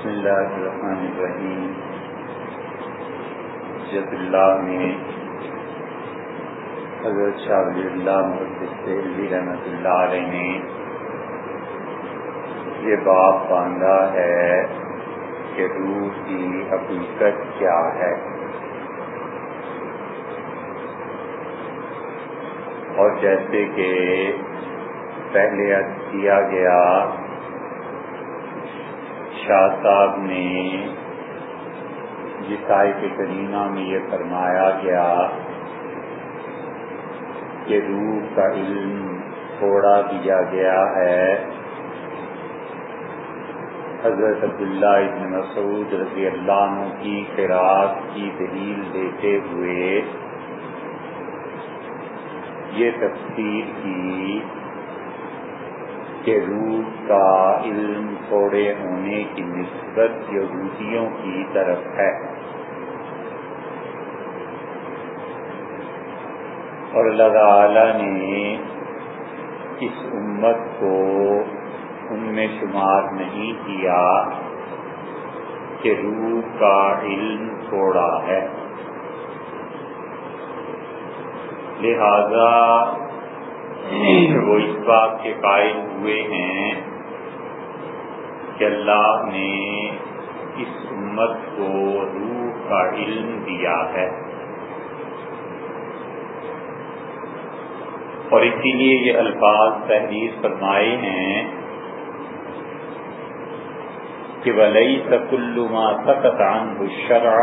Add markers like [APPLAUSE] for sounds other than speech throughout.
بسم اللہ الرحمن الرحیم۔ جب اللہ نے حضرت شاہ ولی اللہ محدث رحمت اللہ علیہ نے یہ باب باندھا ہے کہ روح کی حقیقت کیا ہے۔ اور جیسے کہ پہلے عرض کیا گیا شاہ صاحب نے جس آئے کریمہ میں یہ فرمایا گیا کہ روح کا علم چھوڑا دیا گیا ہے، حضرت عبداللہ ابن مسعود رضی اللہ عنہ کی خراط کی دلیل دیتے ہوئے یہ تفسیر کی کہ روح کا علم تھوڑے ہونے کی نسبت یہودیوں کی طرف ہے۔ اور اللہ تعالی نے اس امت کو ان میں شمار نہیں کیا کہ روح کا علم تھوڑا ہے۔ لہذا وہ اس بات کے قائل ہوئے ہیں کہ اللہ نے اس امت کو روح کا علم دیا ہے۔ اور اسی لیے یہ الفاظ تحریر فرمائے ہیں کہ ولی سکلما سکتان بشرا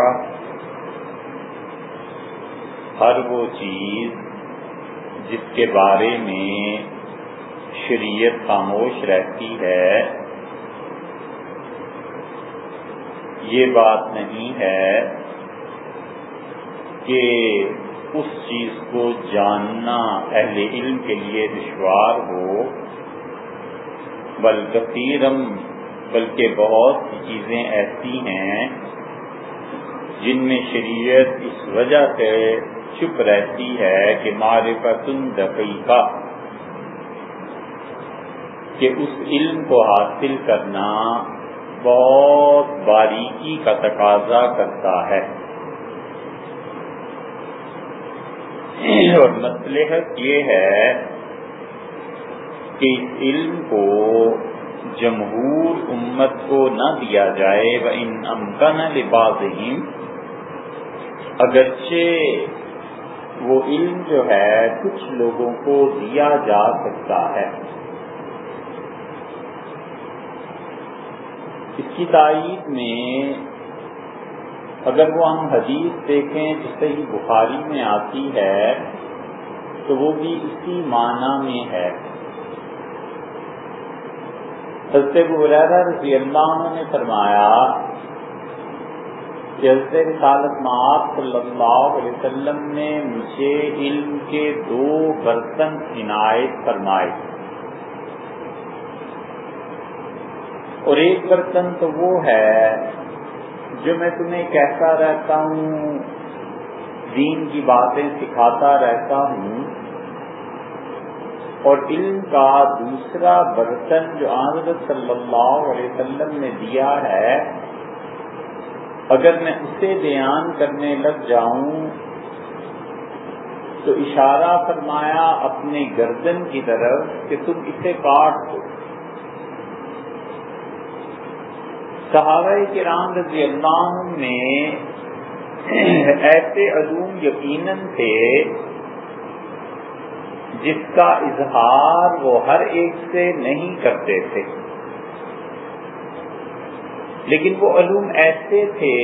ہر وہ چیز جس کے بارے میں شریعت خاموش رہتی ہے، یہ بات نہیں ہے کہ اس چیز کو جاننا اہل علم کے لیے دشوار ہو بلکثیرم بلکہ بہت سی چیزیں ایسی ہیں جن میں شریعت اس وجہ سے چپ رہتی ہے کہ معرفت دقیقہ، کہ اس علم کو حاصل کرنا بہت باریکی کا تقاضا کرتا ہے۔ اور مصلحت یہ ہے کہ اس علم کو جمہور امت کو نہ دیا جائے وہ ان امکن لباس اگرچہ وہ علم جو ہے کچھ لوگوں کو دیا جا سکتا ہے۔ اس کی تائید میں اگر وہ ہم حدیث دیکھیں تو صحیح بخاری میں آتی ہے، تو وہ بھی اسی معنی میں ہے۔ حضرت رضی اللہ عنہ نے فرمایا کہ حضرت رسالت معاذ صلی اللہ علیہ وسلم نے مجھے علم کے دو برتن عنایت فرمائے۔ اور ایک برتن تو وہ ہے جو میں تمہیں کہتا رہتا ہوں، دین کی باتیں سکھاتا رہتا ہوں۔ اور علم کا دوسرا برتن جو حضرت صلی اللہ علیہ وسلم نے دیا ہے اگر میں اسے بیان کرنے لگ جاؤں، تو اشارہ فرمایا اپنے گردن کی طرف کہ تم اسے کاٹ دو۔ صحابہ کرام رضی اللہ عنہ میں ایسے علوم یقیناً تھے جس کا اظہار وہ ہر ایک سے نہیں کرتے تھے۔ لیکن وہ علوم ایسے تھے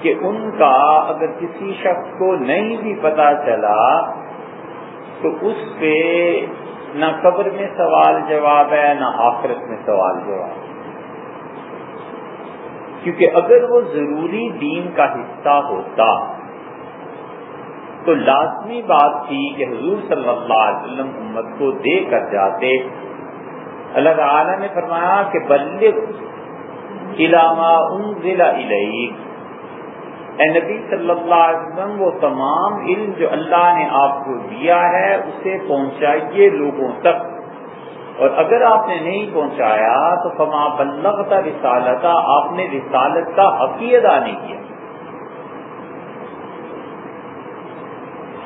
کہ ان کا اگر کسی شخص کو نہیں بھی پتا چلا تو اس پہ نہ قبر میں سوال جواب ہے، نہ آخرت میں سوال جواب کیونکہ اگر وہ ضروری دین کا حصہ ہوتا تو لازمی بات تھی کہ حضور صلی اللہ علیہ وسلم امت کو دے کر جاتے۔ اللہ تعالی نے فرمایا کہ بلغ علامہ انزل الیک اے نبی صلی اللہ علیہ وسلم، وہ تمام علم جو اللہ نے آپ کو دیا ہے، اسے پہنچائیے لوگوں تک۔ اور اگر آپ نے نہیں پہنچایا، تو فما بلغتا رسالتا، آپ نے رسالت کا حقی ادا نہیں کیا۔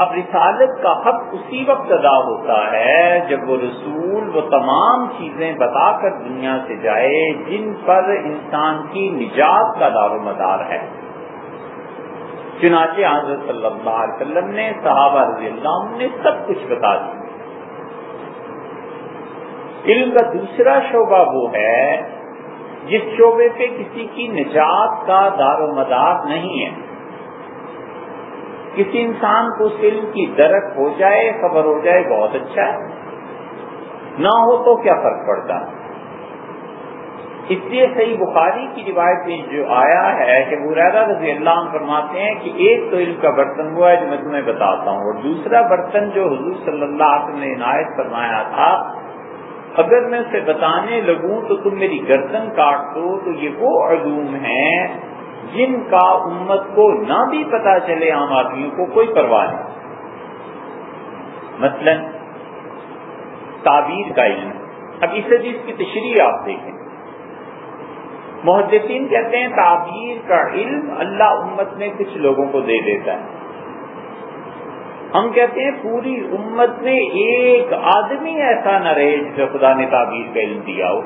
اب رسالت کا حق اسی وقت ادا ہوتا ہے جب وہ رسول وہ تمام چیزیں بتا کر دنیا سے جائے جن پر انسان کی نجات کا دار و مدار ہے۔ چنانچہ حضرت صلی اللہ علیہ وسلم نے، صحابہ رضی اللہ عنہ نے سب کچھ بتا دیا۔ علم کا دوسرا شعبہ وہ ہے جس شعبے پہ کسی کی نجات کا دار و مدار نہیں ہے۔ کسی انسان کو اس علم کی درک ہو جائے، خبر ہو جائے، بہت اچھا ہے۔ نہ ہو تو کیا فرق پڑتا؟ اس لیے صحیح بخاری کی روایت میں جو آیا ہے کہ ریرا رضی اللہ عنہ فرماتے ہیں کہ ایک تو علم کا برتن ہوا ہے جو میں تمہیں بتاتا ہوں، اور دوسرا برتن جو حضور صلی اللہ علیہ وسلم نے عنایت فرمایا تھا، اگر میں اسے بتانے لگوں تو تم میری گردن کاٹ دو، تو یہ وہ علوم ہیں جن کا امت کو نہ بھی پتا چلے عام آدمیوں کو کوئی پرواہ نہیں۔ مثلا تعبیر کا علم۔ اب اس حدیث کی تشریح آپ دیکھیں۔ محدثین کہتے ہیں تعبیر کا علم اللہ امت میں کچھ لوگوں کو دے دیتا ہے۔ ہم کہتے ہیں پوری امت میں ایک آدمی ایسا نہ رہے جسے خدا نے تعبیر کا علم دیا ہو۔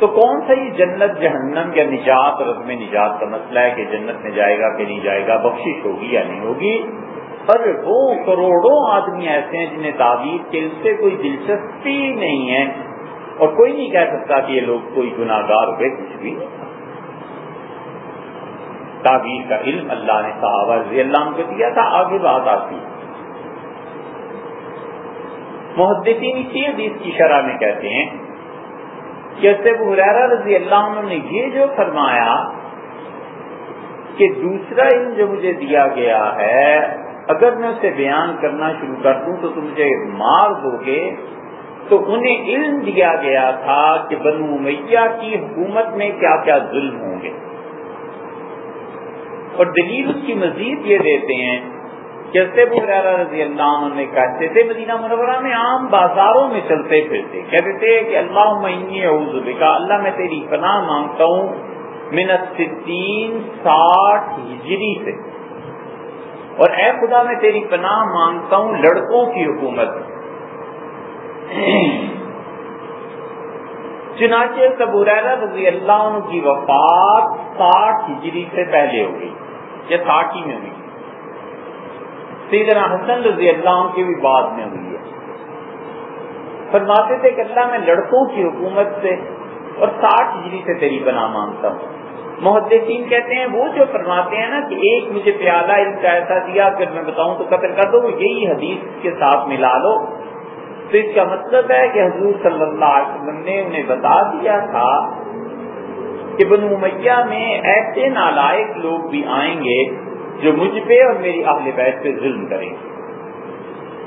تو کون سا یہ جنت جہنم یا نجات اور نجات کا مسئلہ ہے کہ جنت میں جائے گا کہ نہیں جائے گا، بخشش ہوگی یا نہیں ہوگی؟ پر وہ کروڑوں آدمی ایسے ہیں جنہیں تعبیر کے علم سے کوئی دلچسپی نہیں ہے۔ اور کوئی نہیں کہہ سکتا کہ یہ لوگ کوئی گناہ گار ہوئے، کچھ بھی تعبیر کا علم اللہ نے صحابہ رضی اللہ عنہ کو دیا تھا، آگے بات آتی محدثین اسی حدیث کی شرح میں کہتے ہیں جیسے حریرا رضی اللہ عنہ نے یہ جو فرمایا کہ دوسرا علم جو مجھے دیا گیا ہے، اگر میں اسے بیان کرنا شروع کر دوں تو تم مجھے مار دو گے۔ تو انہیں علم دیا گیا تھا کہ بنو میاں کی حکومت میں کیا کیا ظلم ہوں گے۔ اور دلیل اس کی مزید یہ دیتے ہیں جیسے رضی اللہ عنہ نے کہتے تھے مدینہ منورہ میں عام بازاروں میں چلتے پھرتے، کہتے تھے کہ اللہ معنی کا اللہ میں تیری پناہ مانگتا ہوں منت ستین ساٹھ ہجری سے۔ اور اے خدا، میں تیری پناہ مانگتا ہوں لڑکوں کی حکومت۔ چنانچہ سبوریرا رضی اللہ عنہ کی وفات ساٹھ ہجری سے پہلے ہو گئی، یا ساٹھ ہی میں ہوئی۔ سیدنا حسن رضی اللہ عنہ کی بھی بعد میں ہوئی ہے۔ فرماتے تھے کہ اللہ میں لڑکوں کی حکومت سے اور ساٹھ ہجری سے تیری بنا مانگتا ہوں۔ محدثین کہتے ہیں، وہ جو فرماتے ہیں نا کہ ایک مجھے پیالہ ان کا ایسا دیا، اگر میں بتاؤں تو قتل کر دو، وہ یہی حدیث کے ساتھ ملا لو۔ تو اس کا مطلب ہے کہ حضور صلی اللہ علیہ وسلم نے انہیں بتا دیا تھا کہ بنو میاں میں ایسے نالائق لوگ بھی آئیں گے جو مجھ پہ اور میری اہل بیت پہ ظلم کریں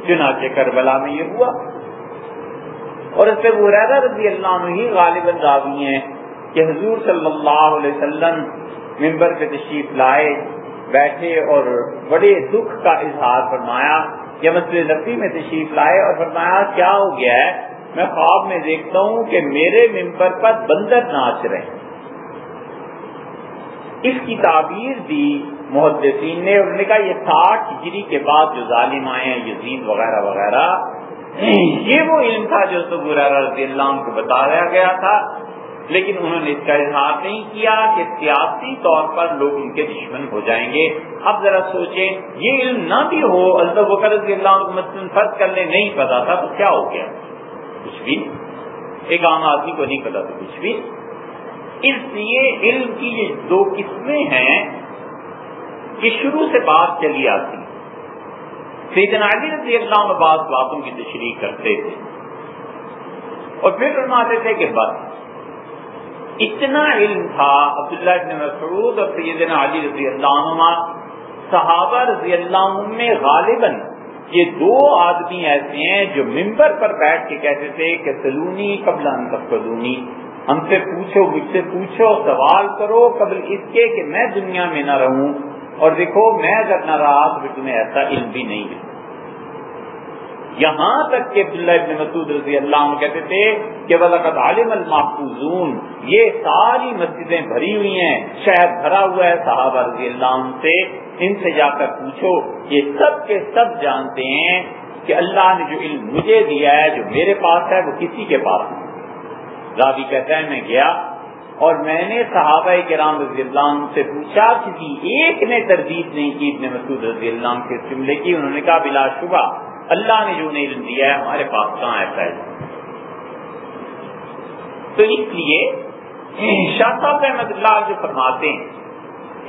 چنانچہ کربلا میں یہ ہوا۔ اور اس پہ وہ رضی اللہ عنہ ہی غالباً راوی ہیں کہ حضور صلی اللہ علیہ وسلم ممبر پہ تشریف لائے، بیٹھے اور بڑے دکھ کا اظہار فرمایا یا مسئلہ نفی میں تشریف لائے اور فرمایا، کیا ہو گیا ہے؟ میں خواب میں دیکھتا ہوں کہ میرے ممبر پر بندر ناچ رہے ہیں۔ اس کی تعبیر دی محدثین نے انہوں نے کہا یہ ساٹھ ہجری کے بعد جو ظالم آئے ہیں، یزید وغیرہ وغیرہ، یہ وہ علم تھا جو رضی اللہ عنہ کو بتایا گیا تھا۔ لیکن انہوں نے اس کا اظہار نہیں کیا کہ سیاسی طور پر لوگ ان کے دشمن ہو جائیں گے۔ اب ذرا سوچیں، یہ علم نہ بھی ہو اللہ رضی اللہ عنہ مثلاً فرض کرنے نہیں پتا تھا تو کیا ہو گیا؟ کچھ بھی۔ ایک عام آدمی کو نہیں پتا تھا، کچھ بھی۔ اس لیے علم کی یہ دو قسمیں ہیں۔ کہ شروع سے بات چلی آتی سیدنا علی رضی اللہ عنہ بعض باتوں کی تشریح کرتے تھے۔ اور پھر فرماتے تھے کہ بس، اتنا علم تھا عبداللہ ابن مسعود اور سیدنا علی رضی اللہ عنہ صحابہ رضی اللہ عنہ میں غالباً یہ دو آدمی ایسے ہیں جو ممبر پر بیٹھ کے کہتے تھے کہ سلونی قبل انتقلونی ہم سے پوچھو، مجھ سے پوچھو، سوال کرو قبل اس کے کہ میں دنیا میں نہ رہوں۔ اور دیکھو، میں اگر نہ رہا تو تمہیں ایسا علم بھی نہیں ہے یہاں تک کہ عبداللہ ابن مسعود رضی اللہ عنہ کہتے تھے کہ ولاقت عالم المحفوظون۔ یہ ساری مسجدیں بھری ہوئی ہیں شہر بھرا ہوا ہے، صحابہ رضی اللہ عنہ سے۔ ان سے جا کر پوچھو، یہ سب کے سب جانتے ہیں کہ اللہ نے جو علم مجھے دیا ہے، جو میرے پاس ہے، وہ کسی کے پاس نہیں۔ راوی کہتا ہے، میں گیا اور میں نے صحابہ کرام رضی اللہ عنہ سے پوچھا کسی جی، ایک نے تردید نہیں کی ابن مسعود رضی اللہ عنہ کے جملے کی؟ انہوں نے کہا، بلا شبہ، اللہ نے جو انہیں علم دیا ہے، ہمارے پاس کہاں ایسا ہے تو اس لیے شاہ صاحب احمد اللہ جو فرماتے ہیں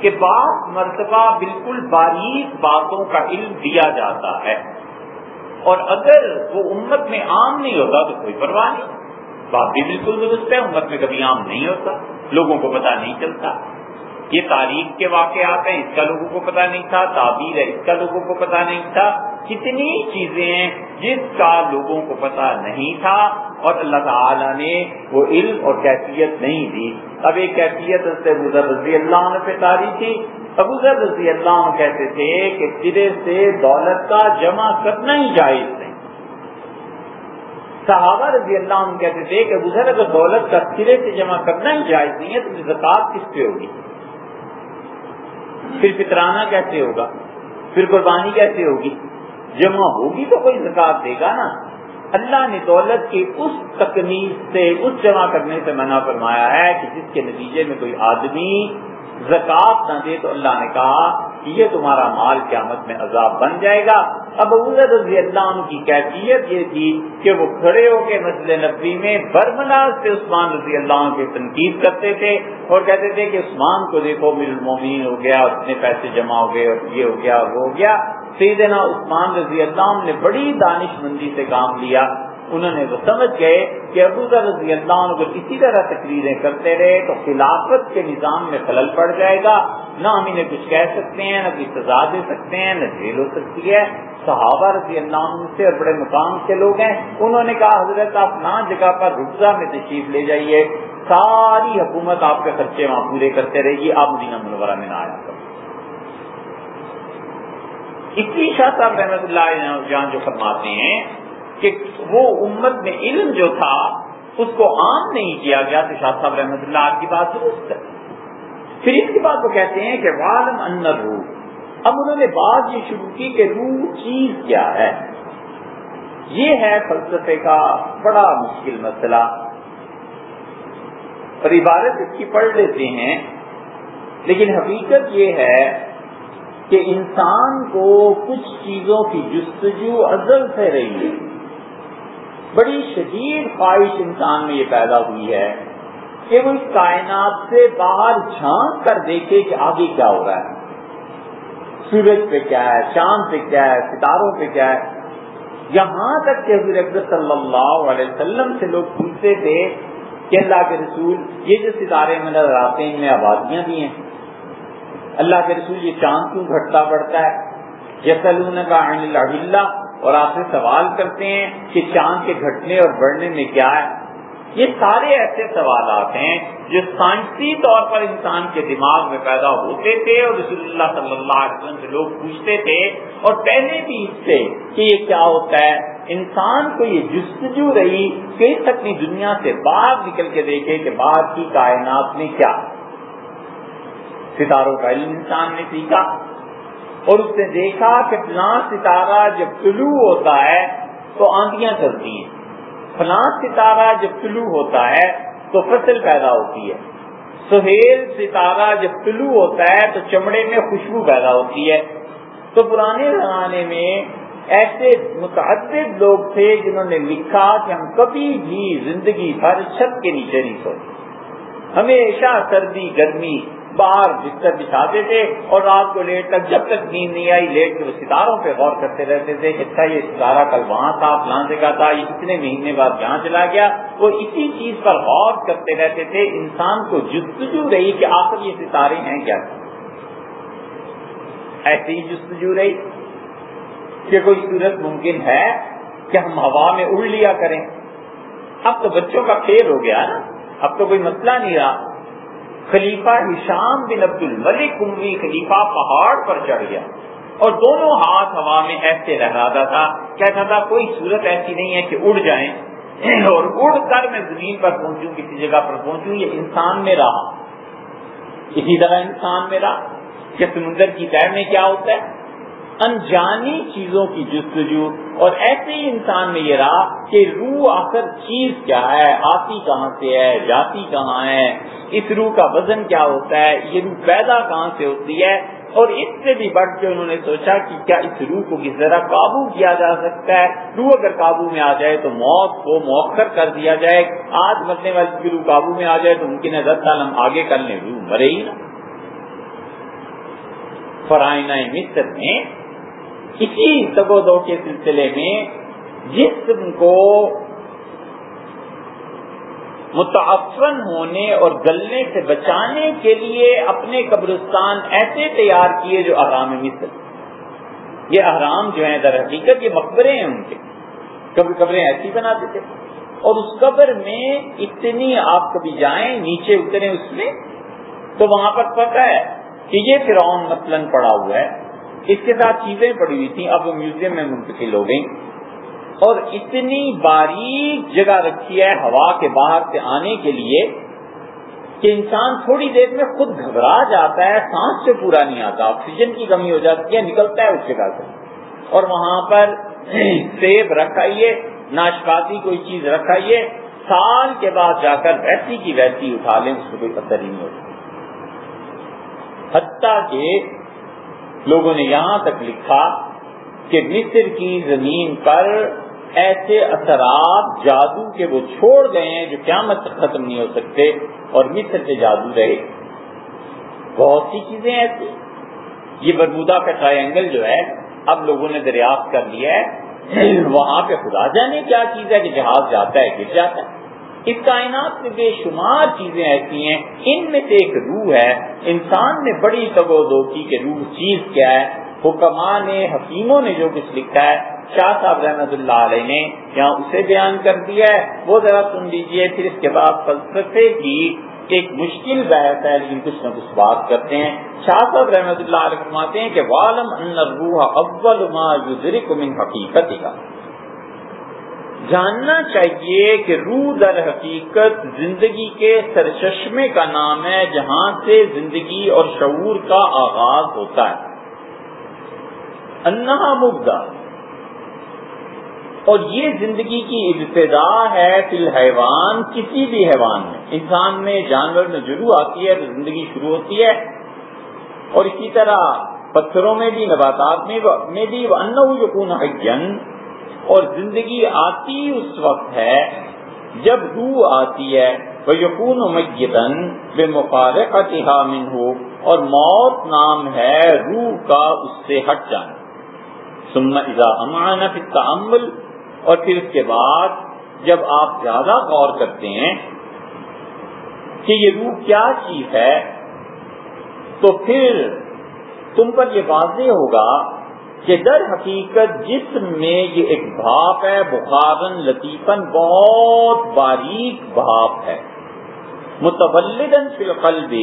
کہ بعض مرتبہ بالکل باریک باتوں کا علم دیا جاتا ہے اور اگر وہ امت میں عام نہیں ہوتا تو کوئی پرواہ نہیں۔ بات بھی بالکل درست ہے، امت میں کبھی عام نہیں ہوتا، لوگوں کو پتا نہیں چلتا۔ یہ تاریخ کے واقعات ہیں، اس کا لوگوں کو پتا نہیں تھا، تعبیر ہے، اس کا لوگوں کو پتا نہیں تھا۔ کتنی چیزیں ہیں جس کا لوگوں کو پتا نہیں تھا اور اللہ تعالی نے وہ علم اور کیفیت نہیں دی۔ اب ایک کیفیت رضی اللہ عنہ پہ تاری تھی۔ ابو ذر رضی اللہ عنہ کہتے تھے کہ سرے سے دولت کا جمع کرنا ہی جائز نہیں صحابہ رضی اللہ عنہ کہتے تھے کہ ابو اگر دولت کا سرے سے جمع کرنا ہی جائز نہیں ہے تو زکات کس پہ ہوگی؟ پھر فطرانہ کیسے ہوگا؟ پھر قربانی کیسے ہوگی؟ جمع ہوگی تو کوئی زکات دے گا نا۔ اللہ نے دولت کی اس تکنیک سے، اس جمع کرنے سے منع فرمایا ہے کہ جس کے نتیجے میں کوئی آدمی زکات نہ دے تو اللہ نے کہا کہ یہ تمہارا مال قیامت میں عذاب بن جائے گا۔ اب رضی اللہ عنہ کی کیفیت یہ تھی کہ وہ کھڑے ہو کے مسجد نبی میں برمناز سے عثمان رضی اللہ عنہ کی تنقید کرتے تھے اور کہتے تھے کہ عثمان کو دیکھو میر المومین ہو گیا، اتنے پیسے جمع ہو گئے اور یہ ہو گیا، وہ ہو گیا۔ سیدنا عثمان رضی اللہ عنہ نے بڑی دانش مندی سے کام لیا۔ انہوں نے وہ سمجھ گئے کہ ابو ذر رضی اللہ عنہ کو اسی طرح تقریریں کرتے رہے تو خلافت کے نظام میں خلل پڑ جائے گا۔ نہ ہم انہیں کچھ کہہ سکتے ہیں، نہ کوئی سزا دے سکتے ہیں، نہ جیل ہو سکتی ہے۔ صحابہ رضی اللہ عنہ سے اور بڑے مقام کے لوگ ہیں۔ انہوں نے کہا، حضرت، آپ نہ جگہ پر رخصا میں تشریف لے جائیے۔ ساری حکومت آپ کے خرچے وہاں پورے کرتے رہے گی۔ آپ مدینہ منورہ میں نہ آیا کر اسی شاہ صاحب رحمت اللہ جان جو فرماتے ہیں کہ وہ امت میں علم جو تھا، اس کو عام نہیں کیا گیا، تو شاہ صاحب رحمت اللہ آپ کی بات درست ہے۔ پھر اس کے بعد وہ کہتے ہیں کہ والم ان روح اب انہوں نے بات یہ شروع کی کہ روح چیز کیا ہے۔ یہ ہے فلسفے کا بڑا مشکل مسئلہ۔ اور عبارت اس کی پڑھ لیتے ہیں، لیکن حقیقت یہ ہے کہ انسان کو کچھ چیزوں کی جستجو ازل سے رہی ہے۔ بڑی شدید خواہش انسان میں یہ پیدا ہوئی ہے کہ وہ اس کائنات سے باہر جھانک کر دیکھے کہ آگے کیا ہو رہا ہے۔ سورج پہ کیا ہے؟ چاند پہ کیا ہے؟ ستاروں پہ کیا ہے؟ یہاں تک کہ حضور اکبر صلی اللہ علیہ وسلم سے لوگ پوچھتے تھے کہ اللہ کے رسول یہ جو ستارے میں نظر آتے ہیں، ان میں آبادیاں بھی ہیں۔ اللہ کے رسول یہ چاند کیوں گھٹتا پڑتا ہے؟ یسلون کا اور آپ سے سوال کرتے ہیں کہ چاند کے گھٹنے اور بڑھنے میں کیا ہے؟ یہ سارے ایسے سوالات ہیں جو سائنسی طور پر انسان کے دماغ میں پیدا ہوتے تھے اور رسول اللہ صلی اللہ علیہ وسلم سے لوگ پوچھتے تھے اور پہلے بھی اس سے کہ یہ کیا ہوتا ہے؟ انسان کو یہ جستجو رہی کہ اس اپنی دنیا سے باہر نکل کے دیکھے کہ باہر کی کائنات میں کیا؟ ستاروں کا علم انسان نے سیکھا۔ اور اس نے دیکھا کہ فلاں ستارہ جب طلوع ہوتا ہے تو آندیاں چلتی ہیں۔ فلاں ستارہ جب طلوع ہوتا ہے تو فصل پیدا ہوتی ہے۔ سہیل ستارہ جب طلوع ہوتا ہے تو چمڑے میں خوشبو پیدا ہوتی ہے۔ تو پرانے زمانے میں ایسے متعدد لوگ تھے جنہوں نے لکھا کہ ہم کبھی بھی زندگی بھر چھت کے نیچے نہیں سوتے۔ ہمیشہ سردی، گرمی باہر بستر بچھاتے تھے اور رات کو لیٹ تک جب تک نیند نہیں آئی، لیٹ کے وہ ستاروں پہ غور کرتے رہتے تھے اچھا یہ ستارہ کل وہاں تھا، فلاں جگہ تھا، یہ کتنے مہینے بعد جہاں چلا گیا؟ وہ اسی چیز پر غور کرتے رہتے تھے، انسان کو جستجو رہی کہ آخر یہ ستارے ہیں کیا؟ ایسی ہی جستجو رہی کہ کوئی صورت ممکن ہے کہ ہم ہوا میں اڑ لیا کریں۔ اب تو بچوں کا کھیل ہو گیا نا، اب تو کوئی مسئلہ نہیں رہا۔ خلیفہ ہشام بن عبد الملک اموی خلیفہ پہاڑ پر چڑھ گیا اور دونوں ہاتھ ہوا میں ایسے لہراتا تھا، کہتا تھا، کوئی صورت ایسی نہیں ہے کہ اڑ جائیں۔ اور اڑ کر میں زمین پر پہنچوں، کسی جگہ پر پہنچوں، یہ انسان میں رہا۔ اسی طرح انسان میں رہا۔ کہ سمندر کی تیر میں کیا ہوتا ہے؟ انجانی چیزوں کی جستجو اور ایسے ہی انسان میں یہ رہا کہ روح آخر چیز کیا ہے؟ آتی کہاں سے ہے؟ جاتی کہاں ہے؟ اس روح کا وزن کیا ہوتا ہے؟ یہ روح پیدا کہاں سے ہوتی ہے؟ اور اس سے بھی بڑھ کے انہوں نے سوچا کہ کیا اس روح کو کس طرح قابو کیا جا سکتا ہے؟ روح اگر قابو میں آ جائے تو موت کو مؤخر کر دیا جائے۔ آج مرنے والی کی روح قابو میں آ جائے تو ممکن ہے دس سال ہم آگے کر لیں۔ روح مرے ہی نا فرائنا مصر میں اسی تگو دو کے سلسلے میں جسم کو متعفن ہونے اور گلنے سے بچانے کے لیے اپنے قبرستان ایسے تیار کیے جو احرام مصر یہ احرام جو ہیں در حقیقت یہ مقبرے ہیں ان کے۔ کبھی قبریں ایسی بناتے تھے۔ اور اس قبر میں اتنی آپ کبھی جائیں، نیچے اترے اس میں، تو وہاں پر پتہ ہے کہ یہ فرعون مثلاً پڑا ہوا ہے۔ اس کے ساتھ چیزیں پڑی ہوئی تھیں، اب وہ میوزیم میں منتقل ہو گئی اور اتنی باریک جگہ رکھی ہے ہوا کے باہر سے آنے کے لیے کہ انسان تھوڑی دیر میں خود گھبرا جاتا ہے، سانس سے پورا نہیں آتا، آکسیجن کی کمی ہو جاتی ہے، نکلتا ہے اس جگہ سے۔ اور وہاں پر [CLEARS THROAT] سیب رکھائیے، ناشپاتی کوئی چیز رکھائیے، سال کے بعد جا کر ویسی کی ویسی اٹھا لیں، اس میں کوئی اثر ہی نہیں ہوتا۔ حتیٰ کہ لوگوں نے یہاں تک لکھا کہ مصر کی زمین پر ایسے اثرات جادو کے وہ چھوڑ گئے ہیں جو قیامت تک ختم نہیں ہو سکتے اور مصر سے جادو رہے۔ بہت سی چیزیں ایسی یہ برمودا کا ٹرائنگل جو ہے، اب لوگوں نے دریافت کر لیا ہے۔ وہاں پہ خدا جانے کیا چیز ہے کہ جہاز جاتا ہے، گر جاتا ہے۔ اس کائنات میں بے شمار چیزیں ایسی ہیں، ان میں سے ایک روح ہے۔ انسان نے بڑی تگو دو کی کہ روح چیز کیا ہے۔ حکماں نے، حکیموں نے جو کچھ لکھا ہے، شاہ صاحب رحمت اللہ علیہ نے یہاں اسے بیان کر دیا ہے۔ وہ ذرا سن لیجیے پھر اس کے بعد فلسفے کی ایک مشکل بحث ہے، لیکن کچھ نہ کچھ بات کرتے ہیں۔ شاہ صاحب رحمت اللہ علیہ فرماتے ہیں کہ والم ان روح اول ما یدرک من حقیقت کا جاننا چاہیے کہ روح در حقیقت زندگی کے سرچشمے کا نام ہے، جہاں سے زندگی اور شعور کا آغاز ہوتا ہے۔ انہا مبدا اور یہ زندگی کی ابتدا ہے فی الحیوان، کسی بھی حیوان میں۔ انسان میں جانور میں ضرور آتی ہے تو زندگی شروع ہوتی ہے۔ اور اسی طرح پتھروں میں بھی، نباتات میں بھی وہ ان یقون حجن اور زندگی آتی اس وقت ہے جب روح آتی ہے وہ یقون میتن بے مفارق من ہو اور موت نام ہے روح کا اس سے ہٹ جانا۔ سننا اذا امان تعمل اور پھر اس کے بعد جب آپ زیادہ غور کرتے ہیں کہ یہ روح کیا چیز ہے، تو پھر تم پر یہ واضح ہوگا کہ در حقیقت جسم میں یہ ایک بھاپ ہے، بخارن لطیفن بہت باریک بھاپ ہے۔ متولدن فی القلب۔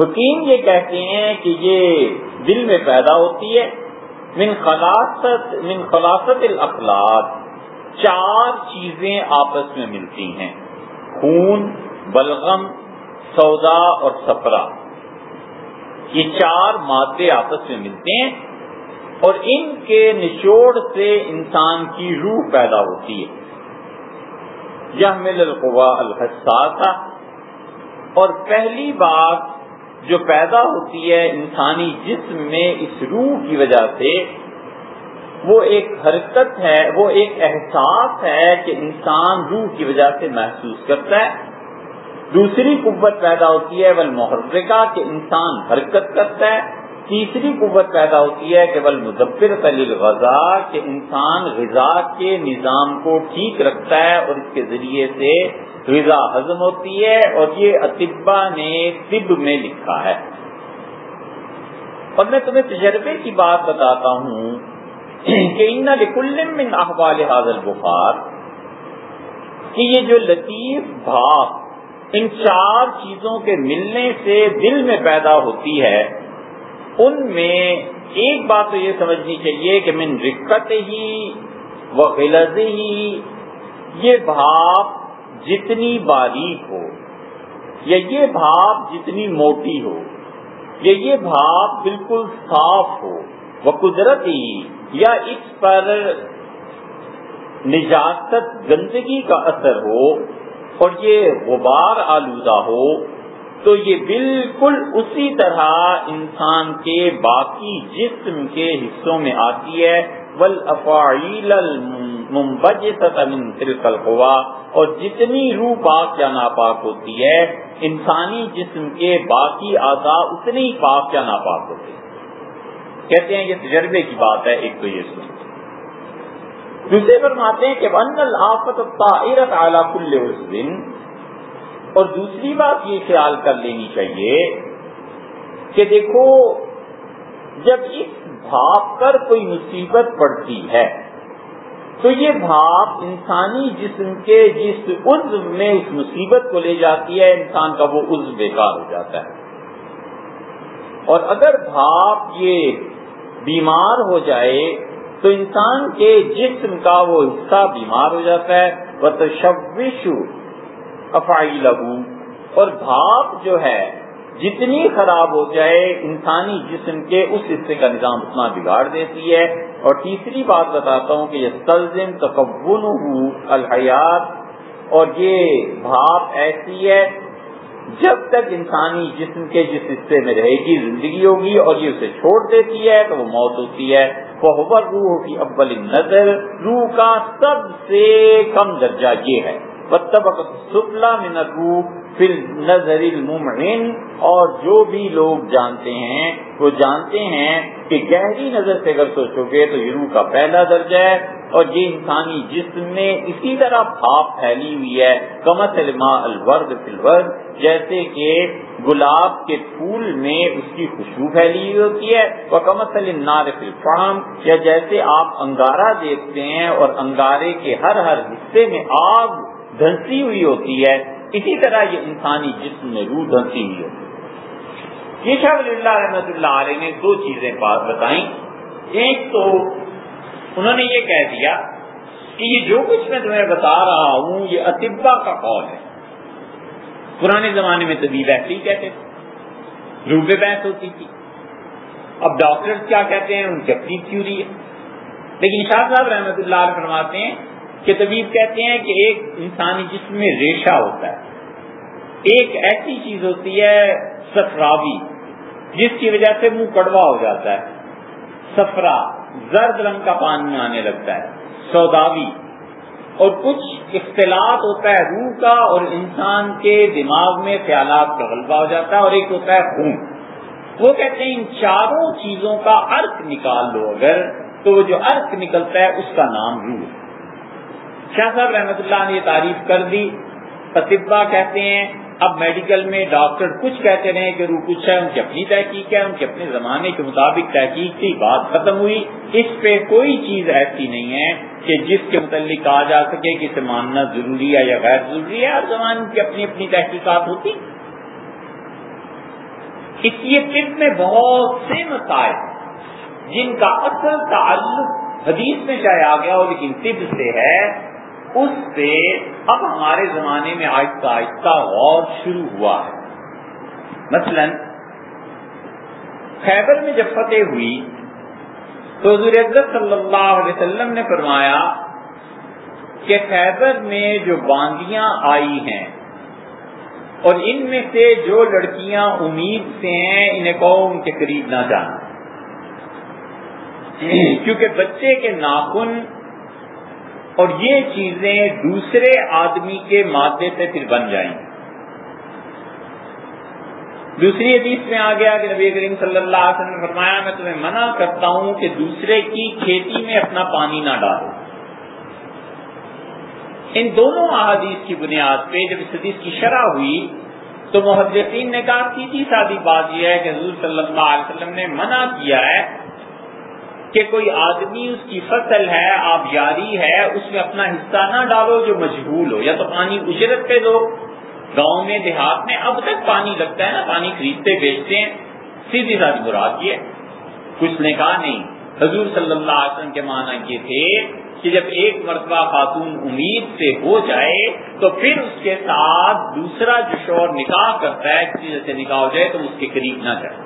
حکیم یہ کہتے ہیں کہ یہ دل میں پیدا ہوتی ہے۔ من خلاصت من خلاصت الاخلاق۔ چار چیزیں آپس میں ملتی ہیں۔ خون، بلغم، سودا اور سفرا یہ چار مادے آپس میں ملتے ہیں۔ اور ان کے نچوڑ سے انسان کی روح پیدا ہوتی ہے۔ یہ مل القوا الحساسا اور پہلی بات جو پیدا ہوتی ہے انسانی جسم میں اس روح کی وجہ سے، وہ ایک حرکت ہے، وہ ایک احساس ہے کہ انسان روح کی وجہ سے محسوس کرتا ہے۔ دوسری قوت پیدا ہوتی ہے بل محرکہ کہ انسان حرکت کرتا ہے۔ تیسری قوت پیدا ہوتی ہے کہ بل مظفر خلیل غذا کہ انسان غذا کے نظام کو ٹھیک رکھتا ہے اور اس کے ذریعے سے غذا ہضم ہوتی ہے اور یہ اطبا نے طب میں لکھا ہے۔ اور میں تمہیں تجربے کی بات بتاتا ہوں کہ ان لکل من احوال حاضر بخار کہ یہ جو لطیف بھاپ ان چار چیزوں کے ملنے سے دل میں پیدا ہوتی ہے ان میں ایک بات تو یہ سمجھنی چاہیے کہ من رکت ہی و غلط ہی یہ بھاپ جتنی باریک ہو یا یہ بھاپ جتنی موٹی ہو یا یہ بھاپ بالکل صاف ہو وہ قدرتی یا اس پر نجاست گندگی کا اثر ہو اور یہ غبار آلودہ ہو تو یہ بالکل اسی طرح انسان کے باقی جسم کے حصوں میں آتی ہے۔ بل افاعیل القوا اور جتنی روح پاک یا ناپاک ہوتی ہے، انسانی جسم کے باقی اعضاء اتنے ہی پاک یا ناپاک ہوتے ہیں۔ کہتے ہیں یہ تجربے کی بات ہے، ایک تو یہ سن۔ دوسرے فرماتے ہیں کہ ون الآفت اعلیٰ کل دن اور دوسری بات یہ خیال کر لینی چاہیے کہ دیکھو، جب اس بھاپ پر کوئی مصیبت پڑتی ہے، تو یہ بھاپ انسانی جسم کے جس عزو میں اس مصیبت کو لے جاتی ہے، انسان کا وہ عزو بیکار ہو جاتا ہے۔ اور اگر بھاپ یہ بیمار ہو جائے، تو انسان کے جسم کا وہ حصہ بیمار ہو جاتا ہے۔ وہ تشوشو افائی لہو اور بھاپ جو ہے، جتنی خراب ہو جائے، انسانی جسم کے اس حصے کا نظام اتنا بگاڑ دیتی ہے۔ اور تیسری بات بتاتا ہوں کہ یہ تلزم تقبل الحیات، اور یہ بھاپ ایسی ہے، جب تک انسانی جسم کے جس حصے میں رہے گی، زندگی ہوگی، اور یہ اسے چھوڑ دیتی ہے، تو وہ موت ہوتی ہے۔ وہ روح کی اول نظر روح کا سب سے کم درجہ یہ ہے۔ من الروح فی نظر الممعن، اور جو بھی لوگ جانتے ہیں، وہ جانتے ہیں کہ گہری نظر سے اگر سوچو گے تو یہ روح کا پہلا درجہ ہے، اور یہ انسانی جسم میں اسی طرح بھاپ پھیلی ہوئی ہے کمت علما الورد فی الورد، جیسے کہ گلاب کے پھول میں اس کی خوشبو پھیلی ہوئی ہوتی ہے وہ کمت النار فی الفام یا جیسے آپ انگارہ دیکھتے ہیں اور انگارے کے ہر ہر حصے میں آگ دھنسی ہوئی ہوتی ہے، اسی طرح یہ انسانی جسم میں روح دھنسی ہوئی ہوتی ہے۔ یہ شاہ ولی اللہ رحمت اللہ علیہ نے دو چیزیں بات بتائیں۔ ایک تو انہوں نے یہ کہہ دیا کہ یہ جو کچھ میں تمہیں بتا رہا ہوں، یہ اطبا کا قول ہے۔ پرانے زمانے میں طبیب ایسے ہی کہتے تھے روبے بحث ہوتی تھی۔ اب ڈاکٹر کیا کہتے ہیں؟ ان کی اپنی تھیوری ہے۔ لیکن شاہ صاحب رحمت اللہ فرماتے ہیں کہ طبیب کہتے ہیں کہ ایک انسانی جسم میں ریشہ ہوتا ہے۔ ایک ایسی چیز ہوتی ہے سفراوی جس کی وجہ سے منہ کڑوا ہو جاتا ہے۔ سفرا زرد رنگ کا پانی آنے لگتا ہے۔ سوداوی، اور کچھ اختلاط ہوتا ہے روح کا، اور انسان کے دماغ میں خیالات کا غلبہ ہو جاتا ہے، اور ایک ہوتا ہے خون۔ وہ کہتے ہیں ان چاروں چیزوں کا ارک نکال لو اگر، تو وہ جو ارک نکلتا ہے، اس کا نام روح۔ ہے شاہ صاحب رحمت اللہ نے یہ تعریف کر دی۔ فتبا کہتے ہیں، اب میڈیکل میں ڈاکٹر کچھ کہتے رہے کہ روح کچھ ہے، ان کی اپنی تحقیق ہے، ان کے اپنے زمانے کے مطابق تحقیق تھی بات ختم ہوئی۔ اس پہ کوئی چیز ایسی نہیں ہے کہ جس کے متعلق کہا جا سکے کہ اسے ماننا ضروری ہے یا غیر ضروری ہے، ہر زمانے کی اپنی اپنی تحقیقات ہوتی۔ اس لیے طب میں بہت سے مسائل جن کا اصل تعلق حدیث میں چاہے آ گیا ہو لیکن طب سے ہے اس سے اب ہمارے زمانے میں آہستہ آہستہ غور شروع ہوا ہے۔ مثلا، خیبر میں جب فتح ہوئی، تو حضور صلی اللہ علیہ وسلم نے فرمایا کہ خیبر میں جو باندیاں آئی ہیں، اور ان میں سے جو لڑکیاں امید سے ہیں، انہیں کہو ان کے قریب نہ جانا۔ کیونکہ بچے کے ناخن اور یہ چیزیں دوسرے آدمی کے مادے سے پھر بن جائیں دوسری حدیث میں آ گیا کہ نبی کریم صلی اللہ علیہ وسلم نے فرمایا، میں تمہیں منع کرتا ہوں کہ دوسرے کی کھیتی میں اپنا پانی نہ ڈالو۔ ان دونوں احادیث کی بنیاد پہ جب اس حدیث کی شرح ہوئی تو محدثین نے کہا سیدھی سادی بات یہ ہے کہ حضور صلی اللہ علیہ وسلم نے منع کیا ہے کہ کوئی آدمی اس کی فصل ہے، آپ یاری ہے، اس میں اپنا حصہ نہ ڈالو جو مجبور ہو، یا تو پانی اجرت پہ دو۔ گاؤں میں، دیہات میں اب تک پانی لگتا ہے نا، پانی خریدتے، بیچتے ہیں۔ سیدھی ساتھی مراد یہ کچھ نے کہا نہیں۔ حضور صلی اللہ علیہ وسلم کے معنی یہ تھے کہ جب ایک مرتبہ خاتون امید سے ہو جائے، تو پھر اس کے ساتھ دوسرا جو شور نکاح کرتا ہے، کسی جیسے نکاح ہو جائے، تو اس کے قریب نہ جائے۔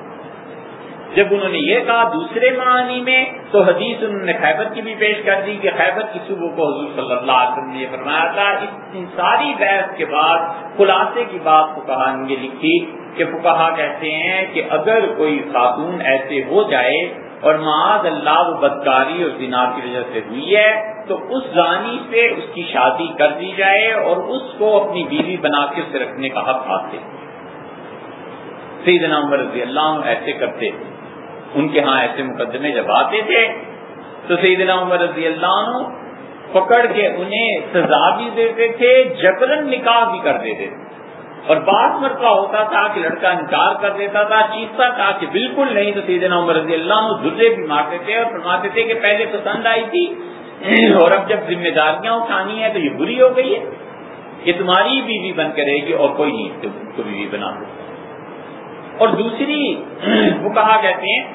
جب انہوں نے یہ کہا دوسرے معنی میں، تو حدیث انہوں نے خیبر کی بھی پیش کر دی کہ خیبر کی صبح کو حضور صلی اللہ علیہ وسلم نے یہ فرمایا تھا ان ساری بحث کے بعد خلاصے کی بات کو کہا لکھی کہ فکہ کہتے ہیں کہ اگر کوئی خاتون ایسے ہو جائے اور معاذ اللہ وہ بدکاری اور زنا کی وجہ سے ہوئی ہے، تو اس زانی سے اس کی شادی کر دی جائے اور اس کو اپنی بیوی بنا کے اسے رکھنے کا حق حاصل۔ سیدنا عمر رضی اللہ ایسے کرتے ان کے ہاں ایسے مقدمے جب آتے تھے، تو سیدنا عمر رضی اللہ عنہ پکڑ کے انہیں سزا بھی دیتے تھے جبرن نکاح بھی کر دیتے تھے۔ اور بعض مرتبہ ہوتا تھا کہ لڑکا انکار کر دیتا تھا چیزتا تھا کہ بالکل نہیں، تو سیدنا عمر رضی اللہ عنہ درے بھی مارتے تھے اور فرماتے تھے کہ پہلے پسند آئی تھی اور اب جب ذمہ داریاں اٹھانی ہے تو یہ بری ہو گئی ہے۔ یہ تمہاری بیوی بن کے رہے گی اور کوئی نہیں کو بیوی بنا دو اور دوسری وہ کہا کہتے ہیں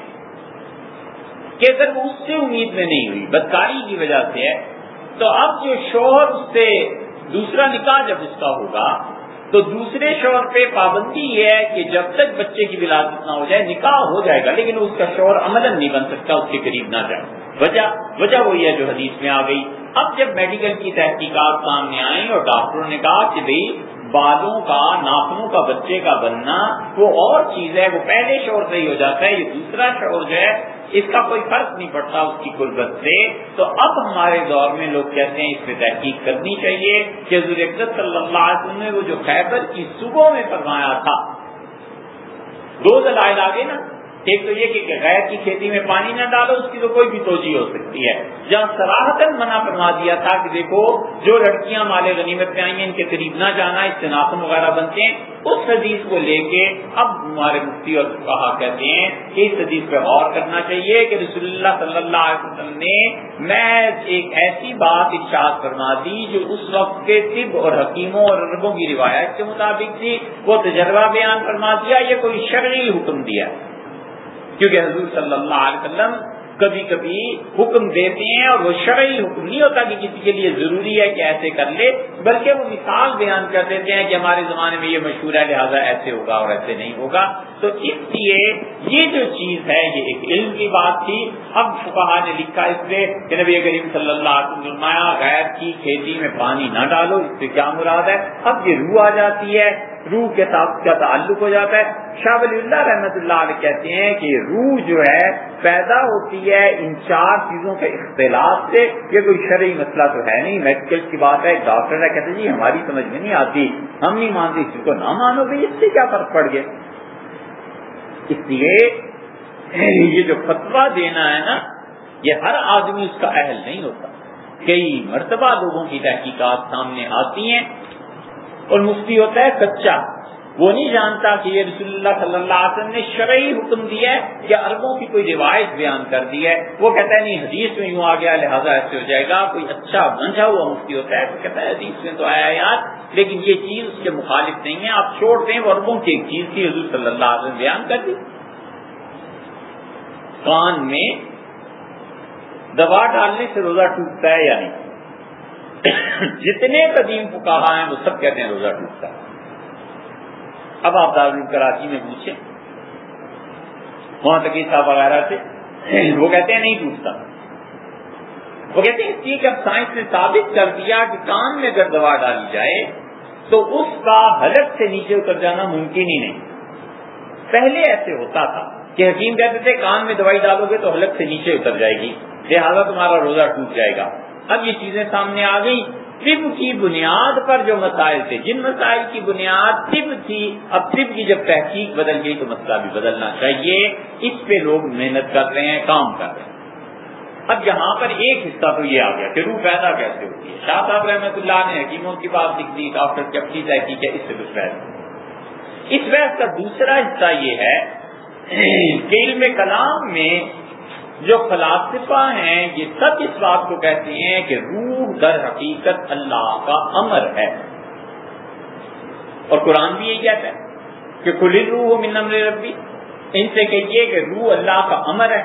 کہ اگر وہ اس سے امید میں نہیں ہوئی، بدکاری کی وجہ سے ہے، تو اب جو شوہر اس سے دوسرا نکاح جب اس کا ہوگا، تو دوسرے شوہر پہ پابندی یہ ہے کہ جب تک بچے کی ولادت نہ ہو جائے، نکاح ہو جائے گا، لیکن اس کا شوہر عمل نہیں بن سکتا، اس کے قریب نہ جائے۔ وجہ وجہ وہی ہے جو حدیث میں آ گئی۔ اب جب میڈیکل کی تحقیقات سامنے آئی اور ڈاکٹروں نے کہا کہ بھائی بالوں کا، ناخنوں کا، بچے کا بننا، وہ اور چیز ہے، وہ پہلے شور سے ہی ہو جاتا ہے، یہ دوسرا شور جو ہے، اس کا کوئی فرق نہیں پڑتا، اس کی قربت سے۔ تو اب ہمارے دور میں لوگ کہتے ہیں، اس پہ تحقیق کرنی چاہیے کہ حضور صلی اللہ علیہ وسلم نے وہ جو خیبر کی صبح میں فرمایا تھا۔ دو دلائل آگے نا۔ ایک تو یہ کہ غیر کی کھیتی میں پانی نہ ڈالو، اس کی تو کوئی بھی توجہ ہو سکتی ہے۔ جہاں سراہتن منع فرما دیا تھا کہ دیکھو، جو لڑکیاں مالے غنیمت میں آئی ہیں ان کے قریب نہ جانا، اس سے ناخن وغیرہ بنتے ہیں، اس حدیث کو لے کے اب ہمارے مفتی اور کہا کہتے ہیں کہ اس حدیث پہ غور کرنا چاہیے کہ رسول اللہ صلی اللہ علیہ وسلم نے میں ایک ایسی بات ارشاد فرما دی جو اس وقت کے طب اور حکیموں اور عربوں کی روایت کے مطابق تھی۔ وہ تجربہ بیان فرما دیا، یہ کوئی شرعی حکم دیا۔ کیونکہ حضور صلی اللہ علیہ وسلم کبھی کبھی حکم دیتے ہیں اور وہ شرعی حکم نہیں ہوتا کہ کسی کے لیے ضروری ہے کہ ایسے کر لے، بلکہ وہ مثال بیان کر دیتے ہیں کہ ہمارے زمانے میں یہ مشہور ہے، لہٰذا ایسے ہوگا اور ایسے نہیں ہوگا۔ تو اس لیے یہ جو چیز ہے، یہ ایک علم کی بات تھی۔ اب فقہ نے لکھا اس لیے کہ نبی کریم صلی اللہ علیہ وسلم غیر کی کھیتی میں پانی نہ ڈالو، اس سے کیا مراد ہے؟ اب یہ روح آ جاتی ہے۔ روح کے ساتھ کیا تعلق ہو جاتا ہے۔ شاہ ولی اللہ رحمت اللہ علیہ کہتے ہیں کہ روح جو ہے، پیدا ہوتی ہے ان چار چیزوں کے اختلاف سے۔ یہ کوئی شرعی مسئلہ تو ہے نہیں۔ میڈیکل کی بات ہے، ڈاکٹر ہے، کہتے جی ہماری سمجھ میں نہیں آتی۔ ہم نہیں مانتے، اس کو نہ مانو گے اس سے کیا فرق پڑ گیا۔ اس لیے یہ جو فتوا دینا ہے نا، یہ ہر آدمی اس کا اہل نہیں ہوتا۔ کئی مرتبہ لوگوں کی تحقیقات سامنے آتی ہیں۔ اور مفتی ہوتا ہے کچا وہ نہیں جانتا کہ یہ رسول اللہ صلی اللہ علیہ وسلم نے شرعی حکم دیا ہے یا عربوں کی کوئی روایت بیان کر دی ہے۔ وہ کہتا ہے نہیں، حدیث میں یوں آ گیا، لہٰذا ایسے ہو جائے گا، کوئی اچھا بنجا ہوا مفتی ہوتا ہے، تو کہتا ہے حدیث میں تو آیا یار لیکن یہ چیز اس کے مخالف نہیں ہے۔ آپ چھوڑ دیں، وہ عربوں کی ایک چیز تھی، حضور صلی اللہ علیہ وسلم بیان کر دی۔ کان میں دوا ڈالنے سے روزہ ٹوٹتا ہے یا نہیں؟ جتنے قدیم فکاہا ہیں، وہ سب کہتے ہیں روزہ ٹوٹتا ہے۔ اب آپ دار کراچی میں پوچھیں، وہاں تک صاحب وغیرہ سے، وہ کہتے ہیں نہیں ٹوٹتا۔ وہ کہتے ہیں اس لیے کہ اب سائنس نے ثابت کر دیا کہ کان میں اگر دوا ڈالی جائے، تو اس کا حلق سے نیچے اتر جانا ممکن ہی نہیں۔ پہلے ایسے ہوتا تھا کہ حکیم کہتے تھے، کان میں دوائی ڈالو گے تو حلق سے نیچے اتر جائے گی، لہٰذا تمہارا روزہ ٹوٹ جائے گا۔ اب یہ چیزیں سامنے آ گئی طب کی بنیاد پر جو مسائل تھے، جن مسائل کی بنیاد طب تھی، اب طب کی جب تحقیق بدل گئی تو مسئلہ بھی بدلنا چاہیے۔ اس پہ لوگ محنت کر رہے ہیں، کام کر رہے ہیں۔ اب یہاں پر ایک حصہ تو یہ آ گیا کہ روح پیدا کیسے ہوتی ہے؟ شاہ صاحب رحمۃ اللہ نے حکیموں کی بات لکھ دی، ڈاکٹر کی اپنی تحقیق ہے، اس سے کچھ بحث اس بحث کا دوسرا حصہ یہ ہے کہ علم کلام میں جو فلاسفہ ہیں، یہ سب اس بات کو کہتے ہیں کہ روح در حقیقت اللہ کا امر ہے۔ اور قرآن بھی یہی کہتا ہے کہ کھلی روح من امر ربی۔ ان سے کہیے کہ روح اللہ کا امر ہے۔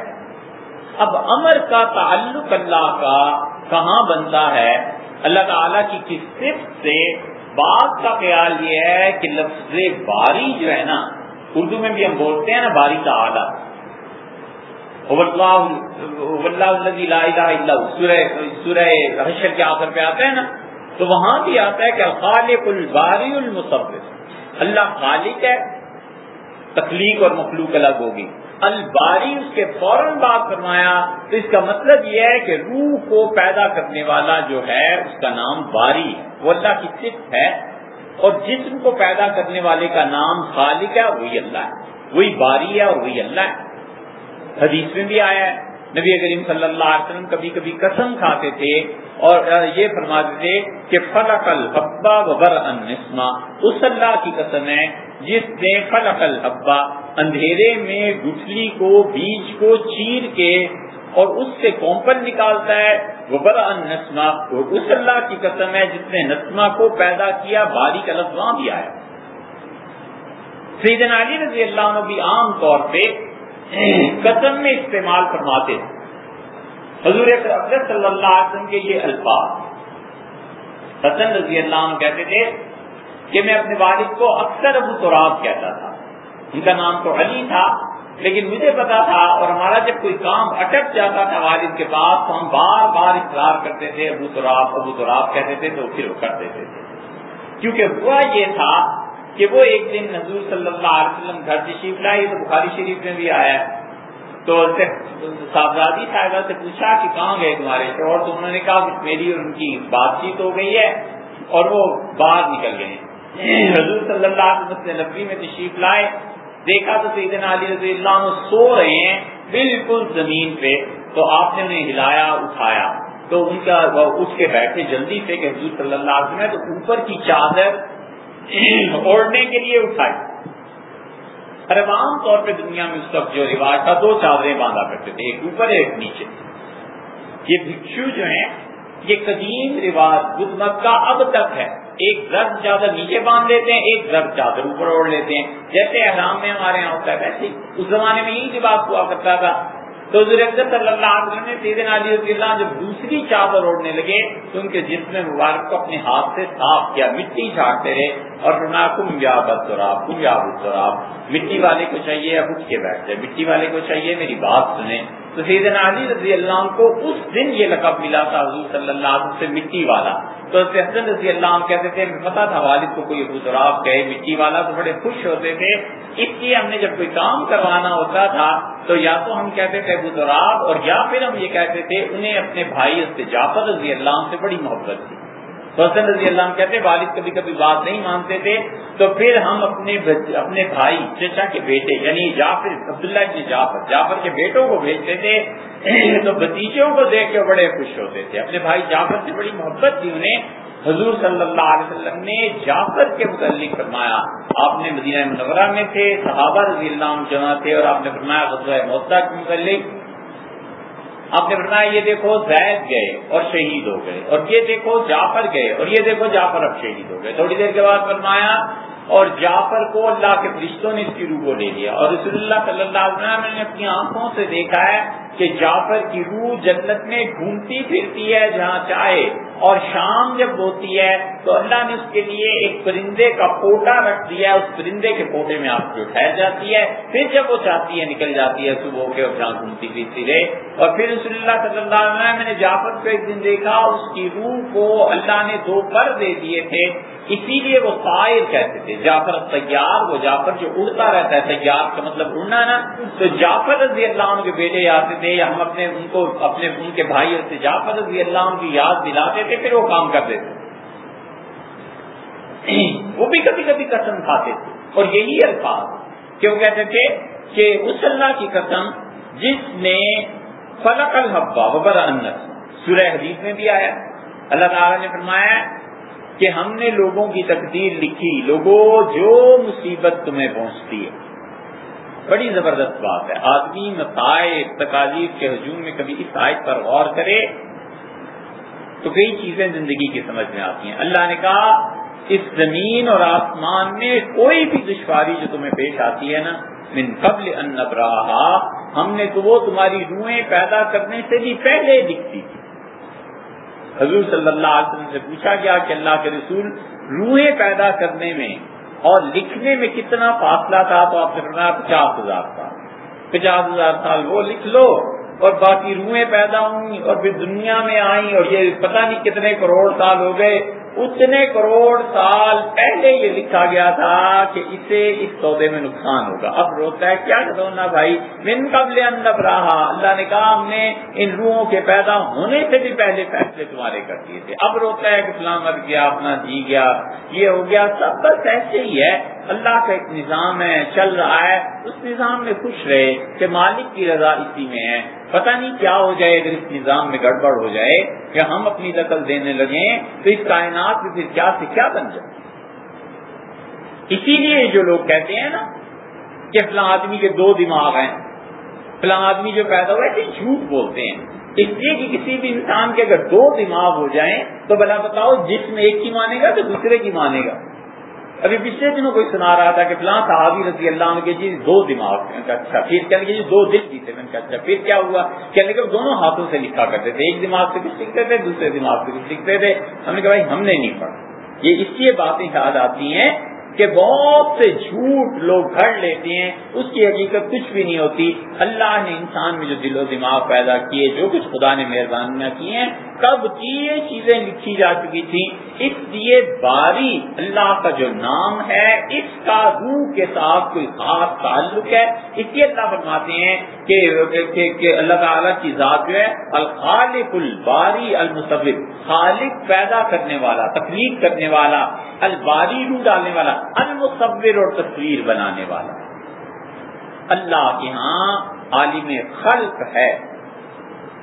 اب امر کا تعلق اللہ کا کہاں بنتا ہے؟ اللہ تعالیٰ کی کس صفت سے؟ بات کا خیال یہ ہے کہ لفظ باری جو ہے نا، اردو میں بھی ہم بولتے ہیں نا، باری کا آلہ سورہ حشر کے آخر پہ آتا ہے نا؟ تو وہاں بھی آتا ہے کہ خالق الباری المصف اللہ خالق ہے، تخلیق اور مخلوق الگ ہوگی. الباری اس کے فوراً بات فرمایا، تو اس کا مطلب یہ ہے کہ روح کو پیدا کرنے والا جو ہے، اس کا نام باری ہے. وہ اللہ کی صفت ہے اور جسم کو پیدا کرنے والے کا نام خالق ہے، وہی اللہ ہے. وہی باری ہے اور وہی اللہ ہے. حدیث میں بھی آیا ہے، نبی کریم صلی اللہ علیہ وسلم کبھی کبھی قسم کھاتے تھے اور یہ فرماتے تھے کہ فلق الحبا وبر انسما اس اللہ کی قسم ہے جس نے فلق الحبا اندھیرے میں گٹھلی کو، بیج کو چیر کے اور اس سے کومپل نکالتا ہے وبر نسما اور اس اللہ کی قسم ہے جس نے نسما کو پیدا کیا باری کا لفظ وہاں بھی آیا۔ سیدنا علی رضی اللہ عنہ بھی عام طور پہ قسم میں استعمال فرماتے تھے حضور اکرم صلی اللہ علیہ وسلم کے یہ الفاظ۔ حسن رضی اللہ عنہ کہتے تھے کہ میں اپنے والد کو اکثر ابو تراب کہتا تھا۔ ان کا نام تو علی تھا، لیکن مجھے پتا تھا اور ہمارا جب کوئی کام اٹک جاتا تھا والد کے پاس تو ہم بار بار اقرار کرتے تھے، ابو تراب ابو تراب کہتے تھے تو پھر وہ کر دیتے تھے۔ کیونکہ ہوا یہ تھا کہ وہ ایک دن حضور صلی اللہ علیہ وسلم گھر تشریف لائی تو بخاری شریف میں بھی آیا۔ تو صاحبزادی صاحبہ سے پوچھا کہ کہاں گئے تمہارے شوہر تو انہوں نے کہا کہ میری اور ان کی بات چیت ہو گئی ہے اور وہ باہر نکل گئے۔ حضور صلی اللہ علیہ وسلم نبی میں تشریف لائے۔ دیکھا تو سیدنا علی رضی اللہ عنہ سو رہے ہیں، بالکل زمین پہ۔ تو آپ نے انہیں ہلایا، اٹھایا۔ تو ان کا اٹھ کے بیٹھے، جلدی سے کہ حضور صلی اللہ علیہ وسلم تو اوپر کی چادر اوڑھنے کے لیے اٹھائی۔ ارے عام طور پہ دنیا میں اس وقت جو رواج تھا، دو چادریں باندھا کرتے تھے، ایک اوپر، ایک نیچے۔ یہ بھکشو جو ہیں، یہ قدیم رواج بدھ مت کا اب تک ہے۔ ایک زرد چادر نیچے باندھ لیتے ہیں، ایک زرد چادر اوپر اوڑھ لیتے ہیں۔ جیسے احرام میں ہمارے یہاں ہوتا ہے، ویسے اس زمانے میں یہی رواج ہوا کرتا تھا تو صلی اللہ علیہ وسلم نے سیدنا علی رضی اللہ جب دوسری چادر اوڑھنے لگے تو ان کے جسم مبارک کو اپنے ہاتھ سے صاف کیا، مٹی چھاٹتے رہے اور فرمایا، کم یا بدراب کم یا بدراب مٹی والے کو چاہیے اب اٹھ کے بیٹھ جائے، مٹی والے کو چاہیے، میری بات سنیں۔ تو سیدنا علی رضی اللہ عنہ کو اس دن یہ لقب ملا تھا حضور صلی اللہ علیہ وسلم سے مٹی والا۔ تو حسن رضی اللہ عنہ کہتے تھے پتا تھا والد کو کوئی ابو کہے مٹی والا تو بڑے خوش ہوتے تھے۔ اس لیے ہم نے جب کوئی کام کروانا ہوتا تھا تو یا تو ہم کہتے تھے ابو اور یا پھر ہم یہ کہتے تھے انہیں اپنے بھائی جعفر رضی اللہ عنہ سے بڑی محبت تھی۔ حسن رضی اللہ عنہ کہتے والد کبھی کبھی بات نہیں مانتے تھے، تو پھر ہم اپنے اپنے بھائی چچا کے بیٹے یعنی جعفر، عبداللہ کے جعفر جعفر کے بیٹوں کو بھیجتے تھے، [CLEARS THROAT] تو بتیجوں کو دیکھ کے بڑے خوش ہوتے تھے۔ اپنے بھائی جعفر سے بڑی محبت تھی انہیں۔ حضور صلی اللہ علیہ وسلم نے جعفر کے متعلق فرمایا، آپ نے مدینہ منورہ میں تھے، صحابہ رضی اللہ عنہ جمع تھے اور آپ نے فرمایا، غزوہ محتا کے متعلق۔ آپ نے بتایا یہ دیکھو زید گئے اور شہید ہو گئے اور یہ دیکھو جعفر گئے اور یہ دیکھو جعفر اب شہید ہو گئے تھوڑی دیر کے بعد فرمایا اور جعفر کو اللہ کے فرشتوں نے اس کی روح کو لے لیا اور رسول اللہ صلی اللہ علیہ وسلم نے اپنی آنکھوں سے دیکھا ہے کہ جعفر کی روح جنت میں گھومتی پھرتی ہے جہاں چاہے اور شام جب ہوتی ہے تو اللہ نے اس کے لیے ایک پرندے کا پوٹا رکھ دیا اس پرندے کے پوٹے میں آپ جو ٹھہر جاتی ہے، پھر جب وہ چاہتی ہے نکل جاتی ہے، صبح کے اور جہاں گھومتی پھرتی رہے۔ اور پھر رسول اللہ صلی اللہ علیہ وسلم، میں نے جعفر کو ایک دن دیکھا، اس کی روح کو اللہ نے دو پر دے دیے تھے۔ اسی لیے وہ طائر کہتے تھے۔ جعفر تیار، وہ جعفر جو اڑتا رہتا ہے، تیار کا مطلب اڑنا نا۔ تو جعفر رضی اللہ عنہ کے بیٹے آتے تھے یا ہم اپنے ان کو، اپنے ان کے بھائی سے جعفر رضی اللہ عنہ کی یاد دلاتے تھے، پھر وہ کام کرتے تھے۔ [CLEARS THROAT] وہ بھی کبھی کبھی قسم کھاتے تھے۔ اور یہی الفاظ کیوں کہتے تھے کہ اس اللہ کی قسم جس نے فلق الحبا وبر انس سورہ حدیث میں بھی آیا۔ اللہ تعالیٰ نے فرمایا کہ ہم نے لوگوں کی تقدیر لکھی، لوگوں جو مصیبت تمہیں پہنچتی ہے۔ بڑی زبردست بات ہے۔ آدمی مسائل تکالیف کے ہجوم میں کبھی اس آیت پر غور کرے تو کئی چیزیں زندگی کی سمجھ میں آتی ہیں۔ اللہ نے کہا، اس زمین اور آسمان میں کوئی بھی دشواری جو تمہیں پیش آتی ہے نا، من قبل ان نبراہا ہم نے تو وہ تمہاری روحیں پیدا کرنے سے بھی پہلے لکھتی تھی۔ حضور صلی اللہ علیہ وسلم سے پوچھا گیا کہ اللہ کے رسول روحیں پیدا کرنے میں اور لکھنے میں کتنا فاصلہ تھا تو آپ نے فرمایا پچاس ہزار سال۔ پچاس ہزار سال وہ لکھ لو اور باقی روحیں پیدا ہوئی اور پھر دنیا میں آئیں اور یہ پتہ نہیں کتنے کروڑ سال ہو گئے۔ اتنے کروڑ سال پہلے یہ لکھا گیا تھا کہ اسے اس سودے میں نقصان ہوگا۔ اب روتا ہے، کیا رونا بھائی؟ من قبل اندب رہا اللہ نے کہا، ہم نے ان روحوں کے پیدا ہونے سے بھی پہلے فیصلے تمہارے کر دیے تھے۔ اب روتا ہے کہ فلاں مر گیا، اپنا جی گیا، یہ ہو گیا۔ سب بس ایسے ہی ہے۔ اللہ کا ایک نظام ہے، چل رہا ہے۔ اس نظام میں خوش رہے کہ مالک کی رضا اسی میں ہے۔ پتہ نہیں کیا ہو جائے، اگر اس نظام میں گڑبڑ ہو جائے کہ ہم اپنی دخل دینے لگیں، تو اس کائنات میں پھر کیا سے کیا بن جائے؟ اسی لیے جو لوگ کہتے ہیں نا کہ فلاں آدمی کے دو دماغ ہیں، فلاں آدمی جو پیدا ہوا ہے جھوٹ بولتے ہیں۔ اس لیے کہ کسی بھی انسان کے اگر دو دماغ ہو جائیں، تو بلا بتاؤ جس میں ایک کی مانے گا تو دوسرے کی مانے گا۔ ابھی پچھلے دنوں کوئی سنا رہا تھا کہ فلاں صحابی رضی اللہ عنہ کے جی دو دماغ اچھا پھر کہنے کے جی دو دل بھی تھے میں نے کہا اچھا پھر کیا ہوا؟ کہنے کے دونوں ہاتھوں سے لکھا کرتے تھے، ایک دماغ سے کچھ لکھتے تھے، دوسرے دماغ سے کچھ لکھتے تھے۔ ہم نے کہا بھائی ہم نے نہیں پڑھا۔ یہ اس لیے باتیں یاد آتی ہیں کہ بہت سے جھوٹ لوگ گھڑ لیتے ہیں، اس کی حقیقت کچھ بھی نہیں ہوتی۔ اللہ نے انسان میں جو دل و دماغ پیدا کیے، جو کچھ خدا نے مہربانیاں کی ہیں کب کی یہ چیزیں لکھی جا چکی تھی اس لیے باری اللہ کا جو نام ہے، اس کا روح کے ساتھ کوئی خاص تعلق ہے۔ اس لیے اللہ فرماتے ہیں کہ کہ اللہ تعالیٰ کی ذات جو ہے، الخالق الباری المصور خالق پیدا کرنے والا تخلیق کرنے والا، الباری روح ڈالنے والا المصور اور تصویر بنانے والا۔ اللہ کے ہاں عالم خلق ہے۔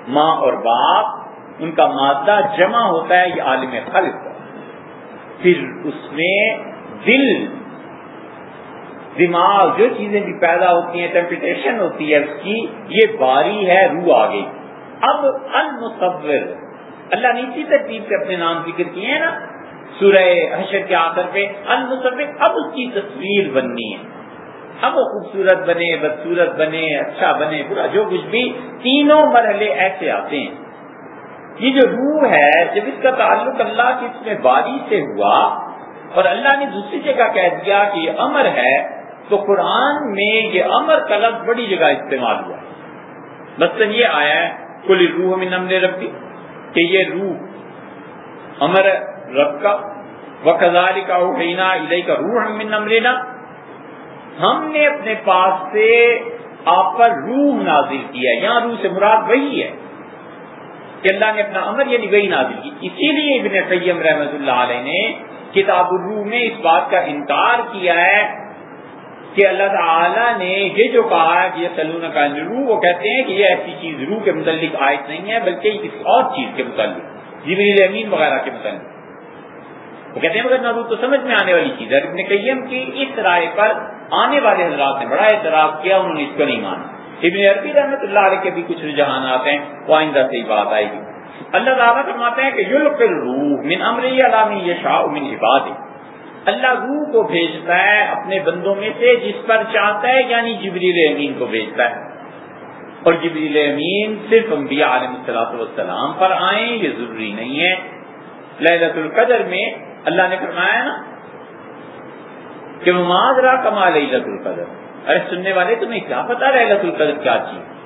ماں اور باپ، ان کا مادہ جمع ہوتا ہے، یہ عالم خلق۔ پھر اس میں دل دماغ، جو چیزیں بھی پیدا ہوتی ہیں ٹیمپٹیشن ہوتی ہے، اس کی یہ باری ہے روح آ گئی اب المصور، اللہ نے اسی ترتیب سے اپنے نام ذکر کیے ہیں نا، سورہ حشر کے آخر پہ المصور۔ اب اس کی تصویر بننی ہے۔ اب وہ خوبصورت بنے بدسورت بنے اچھا بنے، برا، جو کچھ بھی تینوں مرحلے ایسے آتے ہیں۔ یہ جو روح ہے، جب اس کا تعلق اللہ کی اس میں باری سے ہوا، اور اللہ نے دوسری جگہ کہہ دیا کہ یہ امر ہے تو قرآن میں یہ امر کا لفظ بڑی جگہ استعمال ہوا مثلاً یہ آیا ہے کل روح میں نمن ربی، کہ یہ روح امر رب کا وکزاری کا اٹھینا ادھر کا روح ہم نمرینا ہم نے اپنے پاس سے آپ پر روح نازل کیا ہے، یہاں روح سے مراد وہی ہے کہ اللہ نے اپنا امر یعنی وہی نازل کی۔ اسی لیے ابن قیم رحمت اللہ علیہ نے کتاب الروح میں اس بات کا انکار کیا ہے کہ اللہ تعالیٰ نے یہ جو کہا کہ یہ سلون کا روح وہ کہتے ہیں کہ یہ ایسی چیز روح کے متعلق آیت نہیں ہے، بلکہ یہ کسی اور چیز کے متعلق، جبریل امین وغیرہ کے متعلق۔ وہ کہتے ہیں، مگر نہ تو سمجھ میں آنے والی چیز ہے۔ ابن قیم کی اس رائے پر آنے والے حضرات نے بڑا اعتراف کیا، انہوں نے اس کو نہیں مانا۔ ابن عربی رحمۃ اللہ علیہ کے بھی کچھ رجحانات ہیں، وہ آئندہ سے بات آئے گی۔ اللہ تعالیٰ فرماتے ہیں کہ یلق الروح من امر علامی یشاء من عباد اللہ روح کو بھیجتا ہے اپنے بندوں میں سے، جس پر چاہتا ہے یعنی جبریل امین کو بھیجتا ہے۔ اور جبریل امین صرف انبیاء علیہ السلاۃ والسلام پر آئیں، یہ ضروری نہیں ہے۔ للت القدر میں اللہ نے فرمایا نا کہ معذرہ کما للت القدر۔ ارے سننے والے تمہیں کیا پتا رہے القدر کیا چیز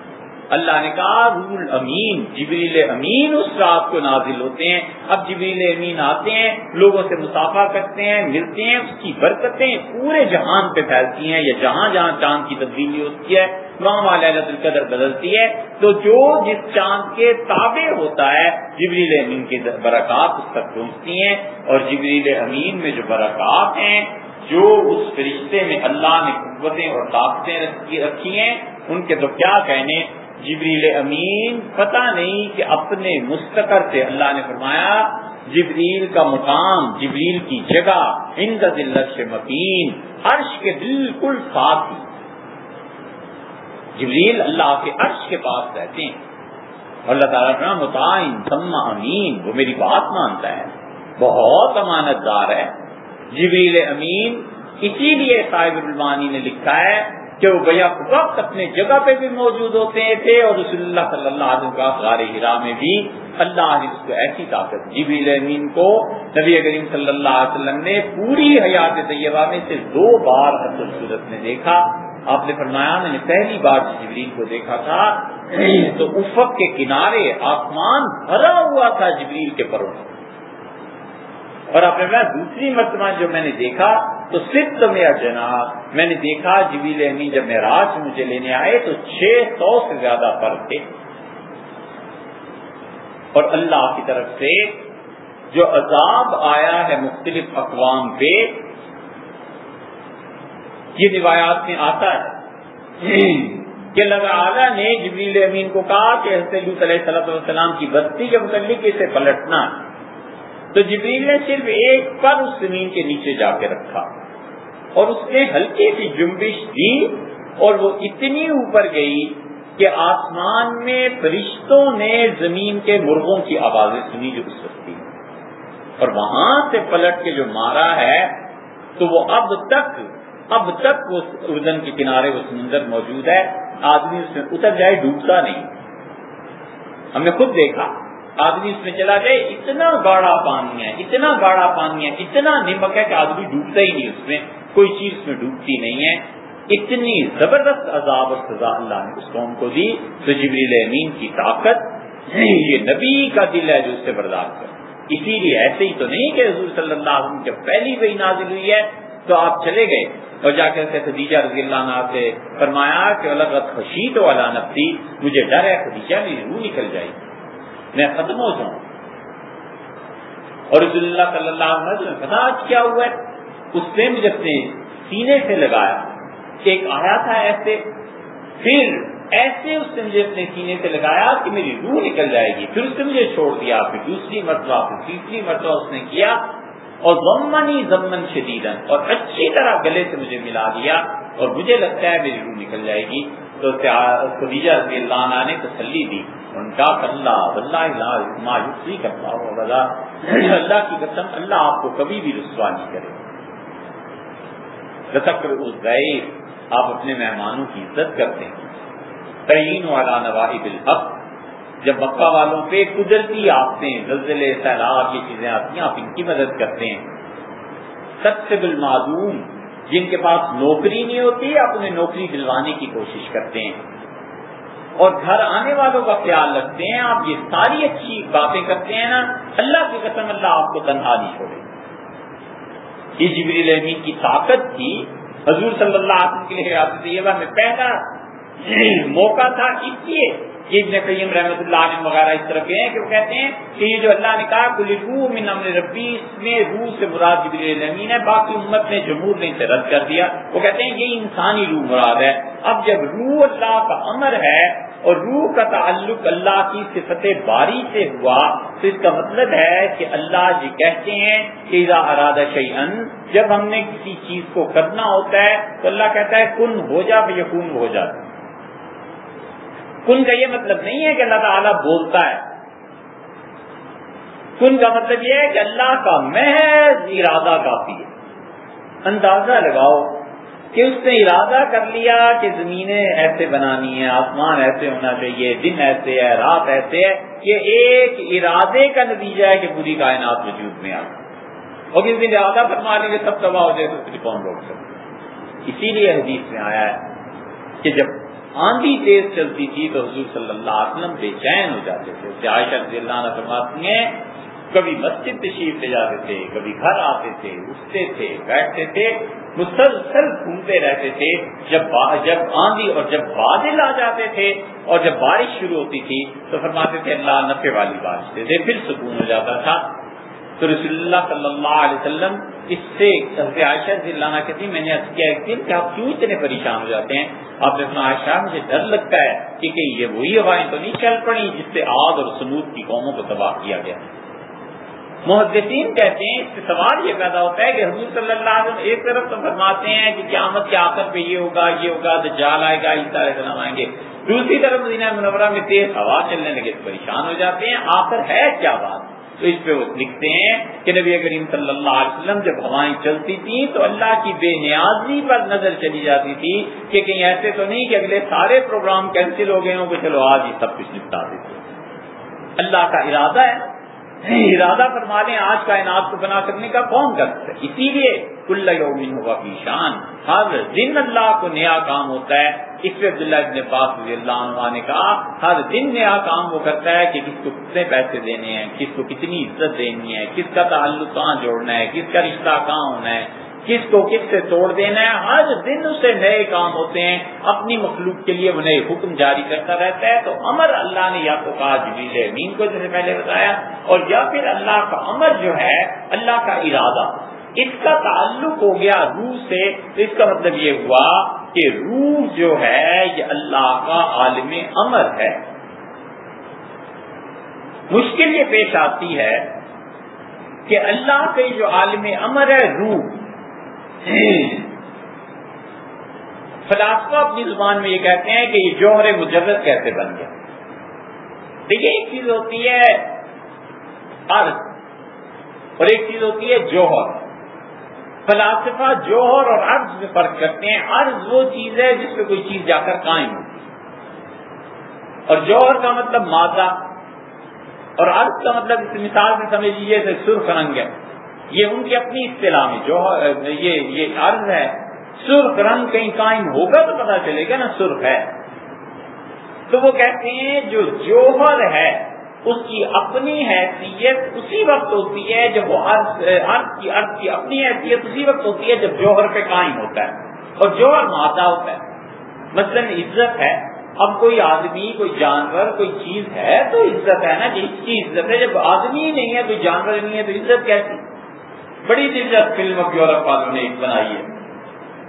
اللہ نے کہا رول امین، جبریل امین اس رات کو نازل ہوتے ہیں۔ اب جبریل امین آتے ہیں، لوگوں سے مسافہ کرتے ہیں، ملتے ہیں، اس کی برکتیں پورے جہان پہ پھیلتی ہیں، یا جہاں جہاں چاند کی تبدیلی ہوتی ہے وہاں والا القدر بدلتی ہے۔ تو جو جس چاند کے تابع ہوتا ہے، جبریل امین کی برکات اس تک پہنچتی ہیں۔ اور جبریل امین میں جو برکات ہیں، جو اس فرشتے میں اللہ نے قوتیں اور طاقتیں رکھی ہیں، ان کے تو کیا کہنے؟ جبریل امین، پتہ نہیں کہ اپنے مستقر سے اللہ نے فرمایا، جبریل کا مقام، جبریل کی جگہ ان کا دلت سے مکین عرش کے بالکل ساتھ ہی۔ جبریل اللہ کے عرش کے پاس رہتے ہیں۔ اللہ تعالیٰ متعین سما امین، وہ میری بات مانتا ہے۔ بہت امانت دار ہے۔ جبریل امین، اسی لیے صاحب البانی نے لکھا ہے کہ وہ بیا وقت اپنے جگہ پہ بھی موجود ہوتے تھے اور رسول اللہ صلی اللہ علیہ وسلم کا غار ہرا میں بھی اللہ نے اس کو ایسی طاقت جبریل امین کو۔ نبی کریم صلی اللہ علیہ وسلم نے پوری حیات طیبہ میں سے دو بار حضرت صورت میں دیکھا۔ آپ نے فرمایا، میں نے پہلی بار جبریل کو دیکھا تھا۔ تو افق کے کنارے آسمان بھرا ہوا تھا جبریل کے پروں اور آپ نے دوسری مرتبہ جو میں نے دیکھا تو صرف تو میرا جناب میں نے دیکھا جبیل امی جب میں راج مجھے لینے آئے تو چھ سو سے زیادہ پر تھے۔ اور اللہ کی طرف سے جو عذاب آیا ہے مختلف اقوام پہ، یہ روایات میں آتا ہے کہ اللہ تعالیٰ نے جبریل امین کو کہا کہ حضرت علیہ صلاح السلام کی بستی کے متعلق اسے پلٹنا۔ ہے تو جبریل نے صرف ایک پر اس زمین کے نیچے جا کے رکھا۔ اور اس نے ہلکی سی جنبش دی اور وہ اتنی اوپر گئی کہ آسمان میں فرشتوں نے زمین کے مرغوں کی آوازیں سنی جو اس وقت اور وہاں سے پلٹ کے جو مارا ہے، تو وہ اب تک اب تک وہ اردن کے کنارے وہ سمندر موجود ہے۔ آدمی اس میں اتر جائے، ڈوبتا نہیں۔ ہم نے خود دیکھا، آدمی اس میں چلا جائے اتنا گاڑا پانی ہے، اتنا گاڑا پانی ہے، اتنا نمک ہے کہ آدمی ڈوبتا ہی نہیں اس میں۔ کوئی چیز میں ڈوبتی نہیں ہے۔ اتنی زبردست عذاب اور سزا اللہ نے اس قوم کو دی۔ تو جبریل امین کی طاقت یعنی یہ نبی کا دل ہے جو اس سے برداشت کر اسی لیے ایسے ہی تو نہیں کہ حضور صلی اللہ علیہ وسلم جب پہلی وہی نازل ہوئی ہے تو آپ چلے گئے۔ اور جا کے خدیجہ رضی اللہ عنہ سے فرمایا کہ الگ خوشی تو علانت تھی مجھے ڈر ہے، خدیجہ میری روح نکل جائے گی۔ میں ختم ہو جاؤں۔ اور رسول اللہ صلی اللہ علیہ وسلم پتا آج کیا ہوا ہے؟ اس نے مجھے اپنے سینے سے لگایا کہ ایک آیا تھا ایسے، پھر ایسے اس نے مجھے اپنے سینے سے لگایا کہ میری روح نکل جائے گی، پھر اس نے مجھے چھوڑ دیا، پھر دوسری مرتبہ، پھر تیسری مرتبہ اس نے کیا اور ضمنی ضمن شدیدن اور اچھی طرح گلے سے مجھے ملا دیا اور مجھے لگتا ہے میری روح نکل جائے گی۔ تو خدیجہ رضی اللہ عنہ نے تسلی دی۔ ان کا اللہ اللہ اللہ کی قسم اللہ آپ کو کبھی بھی رسوا نہیں کرے رسکر گئے آپ اپنے مہمانوں کی عزت کرتے ہیں۔ تعین والا نواحب الحق، جب مکہ والوں پہ قدرتی آپتے ہیں زلزلے، سیلاب، یہ چیزیں آتی ہیں، آپ ان کی مدد کرتے ہیں۔ سب سے بالمعدوم، جن کے پاس نوکری نہیں ہوتی، آپ انہیں نوکری دلوانے کی کوشش کرتے ہیں۔ اور گھر آنے والوں کا خیال رکھتے ہیں، آپ یہ ساری اچھی باتیں کرتے ہیں نا، اللہ کی قسم اللہ آپ کو تنہا نہیں چھوڑے۔ یہ جبریل امین کی طاقت تھی۔ حضور صلی اللہ علیہ وسلم کے لیے میں پہلا موقع تھا اس لیے ابن قیم رحمۃ اللہ علیہ وغیرہ اس طرح کے ہیں کہ وہ کہتے ہیں کہ یہ جو اللہ نے کہا کل روح من امر ربی، اس میں روح سے مراد جبریل امین ہے۔ باقی امت نے جمہور نے اسے رد کر دیا۔ وہ کہتے ہیں یہ انسانی روح مراد ہے۔ اب جب روح اللہ کا امر ہے اور روح کا تعلق اللہ کی صفت باری سے ہوا۔ تو اس کا مطلب ہے کہ اللہ جی کہتے ہیں کہ اذا ارادہ شیئن جب ہم نے کسی چیز کو کرنا ہوتا ہے، تو اللہ کہتا ہے، کن ہو جا یقون ہو جاتا کن کا یہ مطلب نہیں ہے کہ اللہ تعالیٰ بولتا ہے۔ کن کا مطلب یہ ہے کہ اللہ کا محض ارادہ کافی ہے۔ اندازہ لگاؤ۔ کہ اس نے ارادہ کر لیا کہ زمینیں ایسے بنانی ہیں، آسمان ایسے ہونا چاہیے، دن ایسے ہے رات ایسے ہے یہ ایک ارادے کا نتیجہ ہے کہ پوری کائنات وجود میں آ اور کس دن ارادہ فرما لیں گے، سب تباہ ہو جائے تو پھر کون روک سکتے اسی لیے حدیث میں آیا ہے کہ جب آندھی تیز چلتی تھی تو حضور صلی اللہ علیہ وسلم بے چین ہو جاتے تھے۔ عائشہ رضی اللہ عنہ فرماتی ہیں کبھی مسجد تشریف لے جاتے تھے، کبھی گھر آتے تھے، اٹھتے تھے، بیٹھتے تھے، مسلسل گھومتے رہتے تھے۔ جب جب آندھی اور جب بادل آ جاتے تھے اور جب بارش شروع ہوتی تھی، تو فرماتے تھے، اللہ نفے والی بارش دیتے پھر سکون ہو جاتا تھا۔ تو رسول اللہ صلی اللہ علیہ وسلم اس سے عائشہ سے کہتی میں نے کیا، ایک دن کہ آپ کیوں اتنے پریشان ہو جاتے ہیں؟ آپ نے اپنا عائشہ، مجھے ڈر لگتا ہے کہ کہیں یہ وہی ہوائیں تو نہیں چل پڑی جس سے آد اور سمود کی قوموں کو تباہ کیا گیا۔ محدثین کہتے ہیں، اس سے سوال یہ پیدا ہوتا ہے کہ حضور صلی اللہ علیہ وسلم ایک طرف تو فرماتے ہیں کہ قیامت کے آخر پہ یہ ہوگا یہ ہوگا تو جال آئے گا علیہ السلام آئیں گے۔ دوسری طرف مدینہ منورہ میں تیز ہوا چلنے لگے، تو پریشان ہو جاتے ہیں۔ آخر ہے کیا بات؟ تو اس پہ وہ لکھتے ہیں کہ نبی کریم صلی اللہ علیہ وسلم جب ہوائیں چلتی تھیں تو اللہ کی بے نیازی پر نظر چلی جاتی تھی کہ کہیں ایسے تو نہیں کہ اگلے سارے پروگرام کینسل ہو گئے ہوں کہ چلو آج ہی سب کچھ نپٹا دیتے اللہ کا ارادہ ہے۔ ارادہ فرما لیں، آج کائنات کو بنا کرنے کا کون کرتا ہے؟ اسی لیے کل یومن ہوگا کی شان۔ ہر دن اللہ کو نیا کام ہوتا ہے۔ اس پہ عبداللہ ابن پاس رضی اللہ عنہ نے کہا، ہر دن نیا کام وہ کرتا ہے کہ کس کو کتنے پیسے دینے ہیں، کس کو کتنی عزت دینی ہے، کس کا تعلق کہاں جوڑنا ہے، کس کا رشتہ کہاں ہونا ہے۔ کس کو کس سے توڑ دینا ہے، ہر دن اسے نئے کام ہوتے ہیں، اپنی مخلوق کے لیے وہ نئے حکم جاری کرتا رہتا ہے، تو امر اللہ نے یا تو کہا جبیل امین کو جیسے پہلے بتایا، اور یا پھر اللہ کا امر جو ہے، اللہ کا ارادہ۔ اس کا تعلق ہو گیا روح سے، تو اس کا مطلب یہ ہوا کہ روح جو ہے، یہ اللہ کا عالم امر ہے۔ مشکل یہ پیش آتی ہے کہ اللہ کے جو عالم امر ہے، روح۔ فلاسفہ اپنی زبان میں یہ کہتے ہیں کہ یہ جوہر مجرد کیسے بن گیا؟ دیکھیے ایک چیز ہوتی ہے ارض اور ایک چیز ہوتی ہے جوہر۔ فلاسفہ جوہر اور عرض میں فرق کرتے ہیں۔ عرض وہ چیز ہے جس پہ کوئی چیز جا کر قائم ہوتی اور جوہر کا مطلب مادہ، اور عرض کا مطلب اس مثال سے سمجھ لیجیے سرخ رنگ ہے۔ یہ ان کی اپنی اصطلاح میں جو یہ یہ عرض ہے، سرخ رنگ کہیں قائم ہوگا تو پتا چلے گا نا سرخ ہے۔ تو وہ کہتے ہیں جو جوہر ہے، اس کی اپنی حیثیت اسی وقت ہوتی ہے جب وہ عرض عرض کی عرض کی اپنی حیثیت اسی وقت ہوتی ہے جب جوہر پہ قائم ہوتا ہے۔ اور جوہر مادہ ہوتا ہے۔ مثلاً عزت ہے۔ اب کوئی آدمی، کوئی جانور، کوئی چیز ہے تو عزت ہے نا کہ اس کی عزت ہے۔ جب آدمی نہیں ہے، کوئی جانور نہیں ہے تو عزت کیسی؟ بڑی دلچسپ فلم اب یورپ والوں نے ایک بنائی ہے۔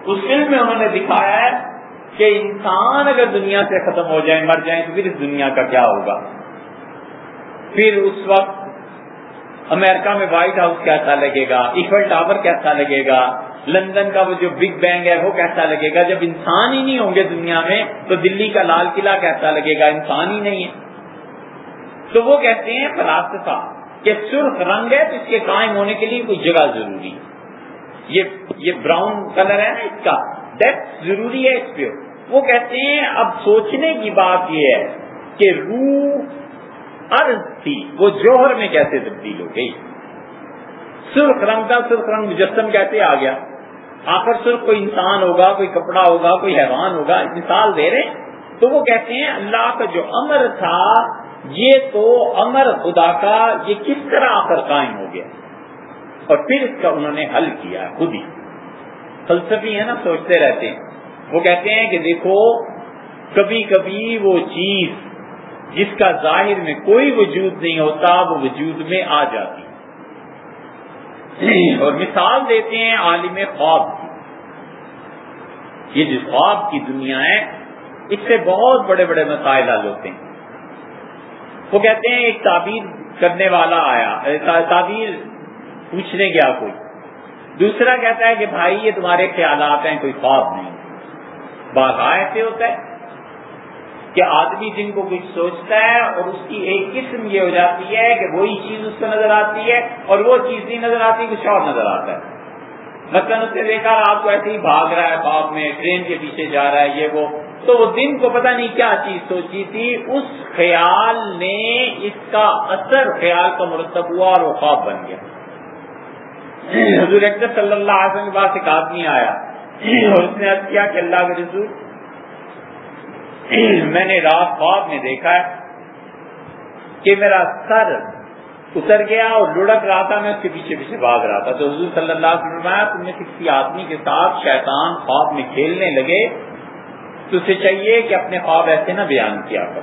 اس فلم میں انہوں نے دکھایا ہے کہ انسان اگر دنیا سے ختم ہو جائے، مر جائیں تو پھر اس دنیا کا کیا ہوگا؟ پھر اس وقت امریکہ میں وائٹ ہاؤس کیسا لگے گا؟ ایفل ٹاور کیسا لگے گا؟ لندن کا وہ جو بگ بینگ ہے، وہ کیسا لگے گا؟ جب انسان ہی نہیں ہوں گے دنیا میں، تو دلی کا لال قلعہ کیسا لگے گا؟ انسان ہی نہیں ہے۔ تو وہ کہتے ہیں فلاسفہ کہ سرخ رنگ ہے تو اس کے قائم ہونے کے لیے کوئی جگہ ضروری یہ یہ براؤن کلر ہے نا اس کا۔ ڈیپتھ ضروری ہے اس پہ۔ وہ کہتے ہیں، اب سوچنے کی بات یہ ہے کہ روح عرض تھی۔ وہ جوہر میں کیسے تبدیل ہو گئی؟ سرخ رنگ کا سرخ رنگ مجسم کیسے آ گیا۔ آخر سرخ کوئی انسان ہوگا، کوئی کپڑا ہوگا، کوئی حیوان ہوگا، مثال دے رہے تو وہ کہتے ہیں، اللہ کا جو امر تھا یہ تو امر خدا کا یہ کس طرح آ کر قائم ہو گیا؟ اور پھر اس کا انہوں نے حل کیا خود ہی۔ فلسفی ہے نا، سوچتے رہتے ہیں۔ وہ کہتے ہیں کہ دیکھو کبھی کبھی وہ چیز جس کا ظاہر میں کوئی وجود نہیں ہوتا، وہ وجود میں آ جاتی۔ اور مثال دیتے ہیں عالم خواب کی۔ یہ جو خواب کی دنیا ہے، اس سے بہت بڑے بڑے مسائل حل ہوتے ہیں۔ وہ کہتے ہیں ایک تعبیر کرنے والا آیا تعبیر پوچھنے گیا کوئی۔ دوسرا کہتا ہے کہ بھائی یہ تمہارے خیالات ہیں، کوئی خواب نہیں۔ بات ایسے ہوتا ہے کہ آدمی جن کو کچھ سوچتا ہے اور اس کی ایک قسم یہ ہو جاتی ہے کہ وہی چیز اس کو نظر آتی ہے اور وہ چیز نہیں نظر آتی، کچھ اور نظر آتا ہے۔ مثلاً اس نے دیکھا آپ کو ایسے ہی بھاگ رہا ہے خواب میں، ٹرین کے پیچھے جا رہا ہے، یہ وہ۔ تو وہ دن کو پتہ نہیں کیا چیز سوچی تھی، اس خیال نے اس کا اثر خیال کا مرتب ہوا اور وہ خواب بن گیا۔ حضور اکبر صلی اللہ علیہ وسلم کے پاس ایک آدمی آیا اور اس نے عرض کیا کہ اللہ کے رسول، میں نے رات خواب میں دیکھا ہے کہ میرا سر اتر گیا اور لڑک رہا تھا، میں اس کے پیچھے پیچھے بھاگ رہا تھا۔ تو حضور صلی اللہ علیہ وسلم تم نے کسی آدمی کے ساتھ شیطان خواب میں کھیلنے لگے تو اسے چاہیے کہ اپنے خواب ایسے نہ بیان کیا کر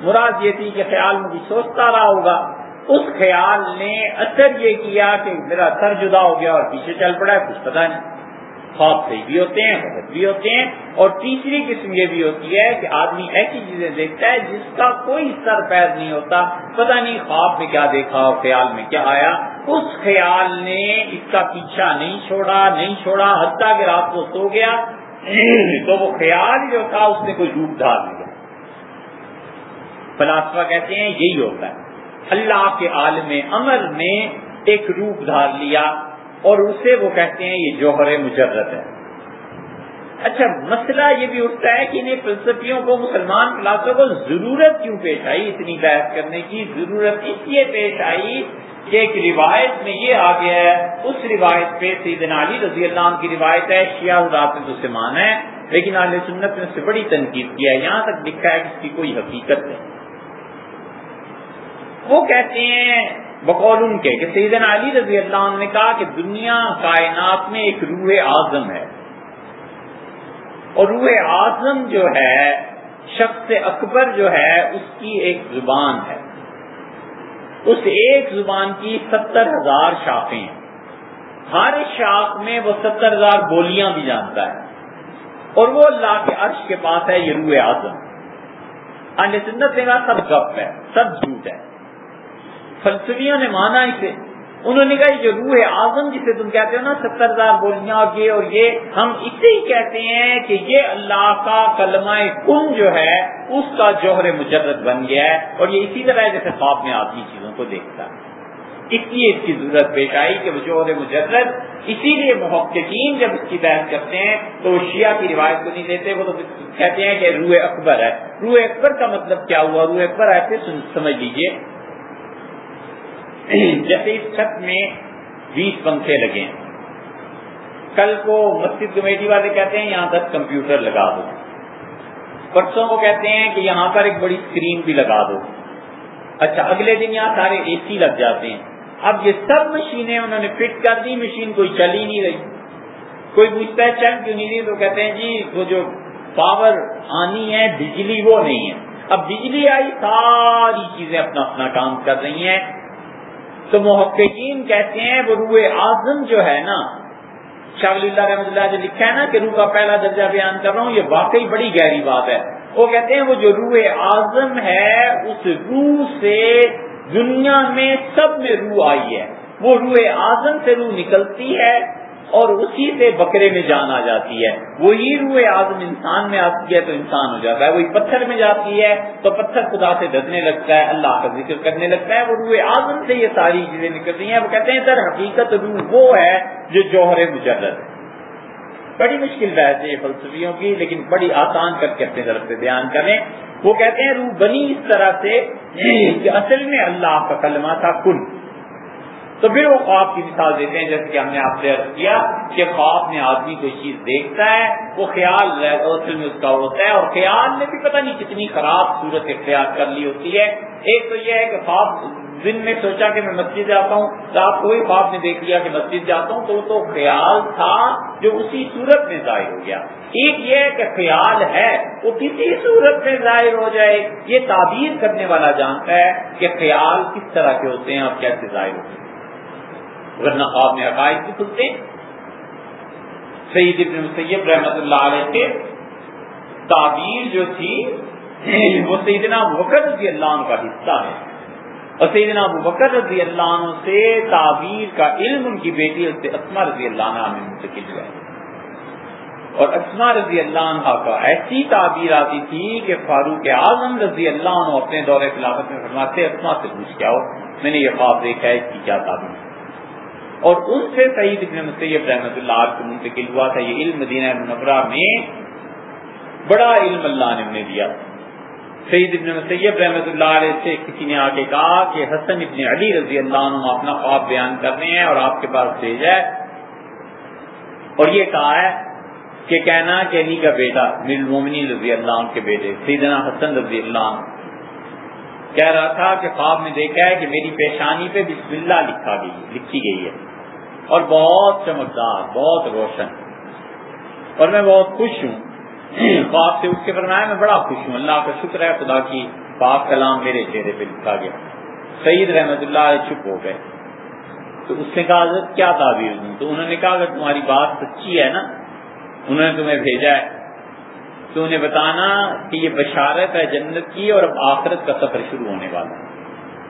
مراد یہ تھی کہ خیال میں سوچتا رہا ہوگا۔ اس خیال نے اثر یہ کیا کہ میرا سر جدا ہو گیا اور پیچھے چل پڑا ہے، کچھ پتا نہیں۔ خواب صحیح بھی ہوتے ہیں، غلط بھی ہوتے ہیں۔ اور تیسری قسم یہ بھی ہوتی ہے کہ آدمی ایسی چیزیں دیکھتا ہے جس کا کوئی سر پیر نہیں ہوتا۔ پتہ نہیں خواب میں کیا دیکھا اور خیال میں کیا آیا۔ اس خیال نے اس کا پیچھا نہیں چھوڑا نہیں چھوڑا۔ حتیٰ کہ رات کو سو گیا۔ [COUGHS] تو وہ خیال جو تھا، اس نے کوئی روپ ڈال دیا فلاسفہ کہتے ہیں، یہی ہوتا ہے۔ اللہ کے عالم امر نے ایک روپ دھار لیا اور اسے وہ کہتے ہیں، یہ جوہر مجرد ہے۔ اچھا مسئلہ یہ بھی اٹھتا ہے کہ انہیں فلسفیوں کو، مسلمان کلاسوں کو ضرورت کیوں پیش آئی اتنی بحث کرنے کی؟ ضرورت اس لیے پیش آئی ایک روایت میں یہ آ گیا ہے، اس روایت پہ سیدنا علی رضی اللہ عنہ کی روایت ہے، شیعہ حضرات نے تو سے مانا ہے، لیکن علیہ سنت نے اس سے بڑی تنقید کیا ہے، یہاں تک لکھا ہے کہ اس کی کوئی حقیقت نہیں۔ وہ کہتے ہیں بقول ان کے کہ سیدنا علی رضی اللہ عنہ نے کہا کہ دنیا کائنات میں ایک روح اعظم ہے۔ اور روح اعظم جو ہے، شخص اکبر جو ہے، اس کی ایک زبان ہے۔ اس ایک زبان کی ستر ہزار شاخیں ہیں۔ ہر شاخ میں وہ ستر ہزار بولیاں بھی جانتا ہے۔ اور وہ اللہ کے عرش کے پاس ہے، یہ روح اعظم۔ سنت سب گپ ہے، سب جھوٹ ہے۔ فلسفیوں نے مانا اسے۔ انہوں نے کہا یہ جو روح اعظم جسے تم کہتے ہو نا، ستر ہزار بولیاں یہ اور یہ، ہم اسے ہی کہتے ہیں کہ یہ اللہ کا کلمہ کن جو ہے، اس کا جوہر مجرد بن گیا ہے اور یہ اسی طرح جیسے خواب میں آدمی چیزوں کو دیکھتا ہے۔ اس لیے اس کی ضرورت پیش آئی کہ وہ جوہر مجرد، اسی لیے محققین جب اس کی بحث کرتے ہیں تو وہ شیعہ کی روایت کو نہیں دیتے، وہ تو کہتے ہیں کہ روح اکبر ہے۔ روح اکبر کا مطلب کیا ہوا؟ روح اکبر ایسے سمجھ لیجیے [COUGHS] جیسے اس چھت میں بیس پنکھے لگے ہیں۔ کل کو مسجد کمیٹی والے کہتے ہیں یہاں دس کمپیوٹر لگا دو۔ پرسوں کو کہتے ہیں کہ یہاں پر ایک بڑی اسکرین بھی لگا دو۔ اچھا اگلے دن یہاں سارے اے سی لگ جاتے ہیں۔ اب یہ سب مشینیں انہوں نے فٹ کر دی، مشین کوئی چل ہی نہیں رہی۔ کوئی پوچھتا ہے چل کیوں نہیں رہی؟ تو کہتے ہیں جی وہ جو پاور آنی ہے، بجلی وہ نہیں ہے۔ اب بجلی آئی، ساری چیزیں اپنا اپنا کام کر رہی ہیں۔ تو محققین کہتے ہیں وہ روح اعظم جو ہے نا، شاہ ولی اللہ رحمۃ اللہ جو لکھا ہے نا کہ روح کا پہلا درجہ بیان کر رہا ہوں، یہ واقعی بڑی گہری بات ہے۔ وہ کہتے ہیں وہ جو روح اعظم ہے، اس روح سے دنیا میں سب میں روح آئی ہے۔ وہ روح اعظم سے روح نکلتی ہے اور اسی سے بکرے میں جان آ جاتی ہے۔ وہی روح آدم انسان میں آتی ہے تو انسان ہو جاتا ہے۔ وہی پتھر میں جاتی ہے تو پتھر خدا سے ڈرنے لگتا ہے، اللہ کا ذکر کرنے لگتا ہے۔ وہ روح آدم سے یہ ساری چیزیں نکلتی ہیں۔ وہ کہتے ہیں سر حقیقت روح وہ ہے جو جوہر مجرد ہے۔ بڑی مشکل بحث ہے یہ فلسفیوں کی، لیکن بڑی آسان کر کے اپنے طرف سے بیان کریں۔ وہ کہتے ہیں، روح بنی اس طرح سے کہ اصل میں اللہ کا کلمہ تھا کن۔ تو پھر وہ خواب کی مثال دیتے ہیں، جیسے کہ ہم نے آپ سے عرض کیا کہ خواب میں آدمی کوئی چیز دیکھتا ہے، وہ خیال اصل میں اس کا ہوتا ہے اور خیال میں بھی پتہ نہیں کتنی خراب صورت اختیار کر لی ہوتی ہے۔ ایک تو یہ ہے کہ خواب دن میں سوچا کہ میں مسجد جاتا ہوں تو آپ کوئی خواب نے دیکھ لیا کہ مسجد جاتا ہوں، تو وہ تو خیال تھا جو اسی صورت میں ظاہر ہو گیا۔ ایک یہ ہے کہ خیال ہے، وہ کسی صورت میں ظاہر ہو جائے۔ یہ تعبیر کرنے والا جانتا ہے کہ خیال کس طرح کے ہوتے ہیں اور کیسے ظاہر ہوتے ہیں۔ ورنہ خواب میں عقائد بھی کھلتے سعید ابن مسیب رحمت اللہ علیہ کے تعبیر جو تھی، وہ سیدنا بکر رضی اللہ عنہ کا حصہ ہے۔ اور سیدنا ابو بکر رضی اللہ عنہ سے تعبیر کا علم ان کی بیٹی اسما رضی اللہ عنہ میں منتقل ہوا۔ اور اسما رضی اللہ عنہ کا ایسی تعبیر آتی تھی کہ فاروق اعظم رضی اللہ عنہ اپنے دور خلافت میں فرماتے اسما سے پوچھ کیا ہو میں نے یہ خواب دیکھا ہے، اس کی کیا تعبیر اور ان سے سعید ابن مسیب رحمۃ اللہ آپ کو منتقل ہوا تھا۔ یہ علم مدینہ منورہ میں بڑا علم اللہ نے انہیں دیا۔ سعید ابن مسیب رحمۃ اللہ علیہ سے کسی نے آ کے کہا کہ حسن ابن علی رضی اللہ عنہ اپنا خواب بیان کر رہے ہیں اور آپ کے پاس بھیجا ہے۔ اور یہ کہا ہے کہ کہنا کہ علی کا بیٹا مومنی رضی اللہ عنہ کے بیٹے سیدنا حسن رضی اللہ عنہ کہہ رہا تھا کہ خواب میں دیکھا ہے کہ میری پیشانی پہ بسم اللہ لکھا گئی لکھی گئی ہے۔ اور بہت چمکدار، بہت روشن۔ اور میں بہت خوش ہوں۔ خواب سے اٹھ کے فرمایا، میں بڑا خوش ہوں۔ اللہ کا شکر ہے، خدا کی پاک کلام میرے چہرے پہ لکھا گیا۔ سعید رحمت اللہ چپ ہو گئے۔ تو اس نے کہا کیا تعبیر دوں؟ تو انہوں نے کہا، اگر تمہاری بات سچی ہے نا، انہوں نے تمہیں بھیجا ہے۔ تو انہیں بتانا کہ یہ بشارت ہے جنت کی اور اب آخرت کا سفر شروع ہونے والا ہے۔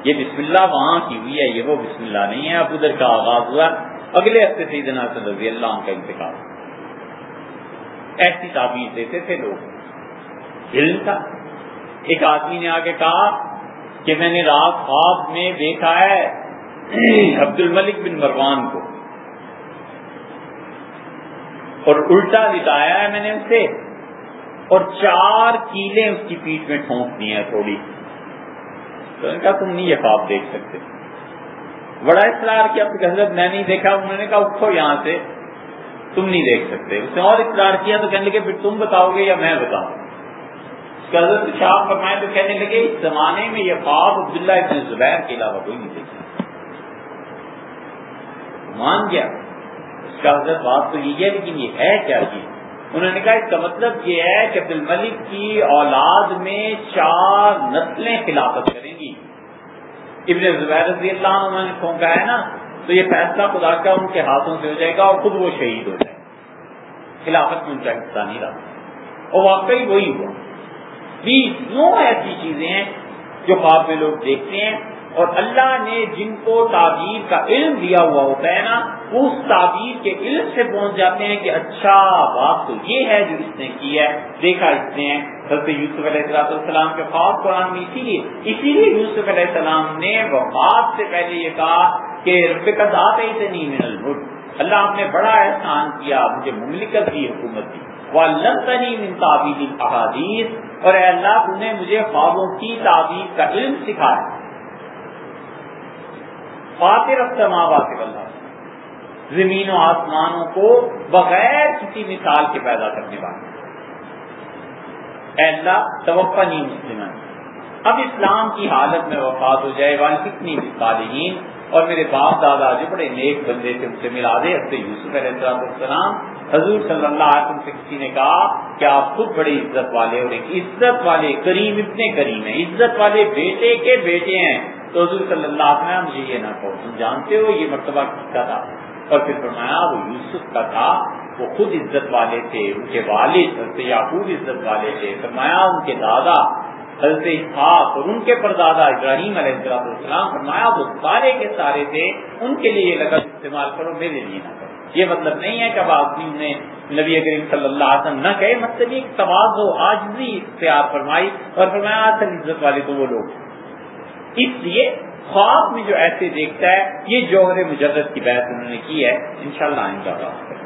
یہ بسم اللہ وہاں کی ہوئی ہے، یہ وہ بسم اللہ نہیں ہے۔ اب ادھر کا آغاز ہوا۔ اگلے ہفتے سے رضی اللہ عنہ کا انتقال۔ ایسی تعبیر دیتے تھے لوگ۔ علم تھا۔ ایک آدمی نے آگے کہا کہ میں نے رات خواب میں دیکھا ہے عبد الملک بن مروان کو۔ اور الٹا لٹایا ہے میں نے اسے۔ اور چار کیلے اس کی پیٹ میں ٹھونک دی ہیں تھوڑی۔ تو ان کا تم نہیں یہ خواب دیکھ سکتے۔ بڑا اصرار کیا حضرت میں نہیں دیکھا، انہوں نے کہا اٹھو یہاں سے، تم نہیں دیکھ سکتے۔ اس نے اور اصرار کیا تو کہنے لگے، پھر تم بتاؤ گے یا میں بتاؤں؟ حضرت شاہ فرمائے تو کہنے لگے، اس زمانے میں یہ خواب عبداللہ ابن زبیر کے علاوہ کوئی نہیں دیکھا۔ مان گیا۔ اس کا حضرت بات تو یہ ہے، لیکن یہ ہے کیا چیز انہوں نے کہا، اس کا مطلب یہ ہے کہ عبد الملک کی اولاد میں چار نسلیں خلافت کریں گی۔ ابن زبیر رضی اللہ عنہ نے پھونکا ہے نا، تو یہ فیصلہ خدا کا ان کے ہاتھوں سے ہو جائے گا اور خود وہ شہید ہو جائے گا۔ خلافت میں ان کا حصہ نہیں رہا۔ اور واقعی وہی ہوا۔ بیس نو ایسی چیزیں ہیں جو خواب میں لوگ دیکھتے ہیں۔ اور اللہ نے جن کو تعبیر کا علم دیا ہوا ہوتا ہے نا اس تعبیر کے علم سے پہنچ جاتے ہیں کہ اچھا بات تو یہ ہے جو اس نے کی ہے۔ دیکھا اس نے حضرت یوسف علیہ السلام کے خواب قرآن میں، اسی لیے اسی لیے یوسف علیہ السلام نے وفات سے پہلے یہ کہا کہ رب کا دات ہی نہیں من الملک۔ اللہ آپ نے بڑا احسان کیا، مجھے مملکت دی، حکومت دی۔ وہ لنتنی من تعبیر احادیث اور اے اللہ تم نے مجھے خوابوں کی تعبیر کا علم سکھایا۔ فاتر السماوات والارض۔ زمین و آسمانوں کو بغیر کسی مثال کے پیدا کرنے والے۔ اے اللہ توقع نہیں مسلم اب اسلام کی حالت میں وفات ہو جائے والی کتنی مثالین اور میرے باپ دادا جو بڑے نیک بندے تھے، ان سے ملا دے۔ حضرت یوسف علیہ السلام حضور صلی اللہ علیہ وسلم سے کسی نے کہا کہ آپ خود بڑی عزت والے اور ایک عزت والے کریم اتنے کریم ہیں، عزت والے بیٹے کے بیٹے ہیں۔ تو حضور صلی اللہ علیہ وسلم، مجھے یہ نہ کہو، تم جانتے ہو یہ مرتبہ کس کا تھا؟ اور پھر فرمایا، وہ یوسف کا تھا، وہ خود عزت والے تھے، ان کے والد حضرت یعقوب عزت والے تھے۔ فرمایا، ان کے دادا حضرت اسحاق اور ان کے پردادا ابراہیم علیہ السلام فرمایا، وہ سارے کے سارے تھے، ان کے لیے لگا استعمال کرو، میرے لیے نہ کرو۔ یہ مطلب نہیں ہے کہ اب آدمی نے نبی کریم صلی اللہ علیہ وسلم نہ کہے مطلب یہ تواز ہو، آج بھی اختیار فرمائی اور فرمایا اصل عزت والے تو وہ لوگ اس لیے خواب میں جو ایسے دیکھتا ہے، یہ جوہر مجرد کی بحث انہوں نے کی ہے۔ انشاءاللہ شاء اللہ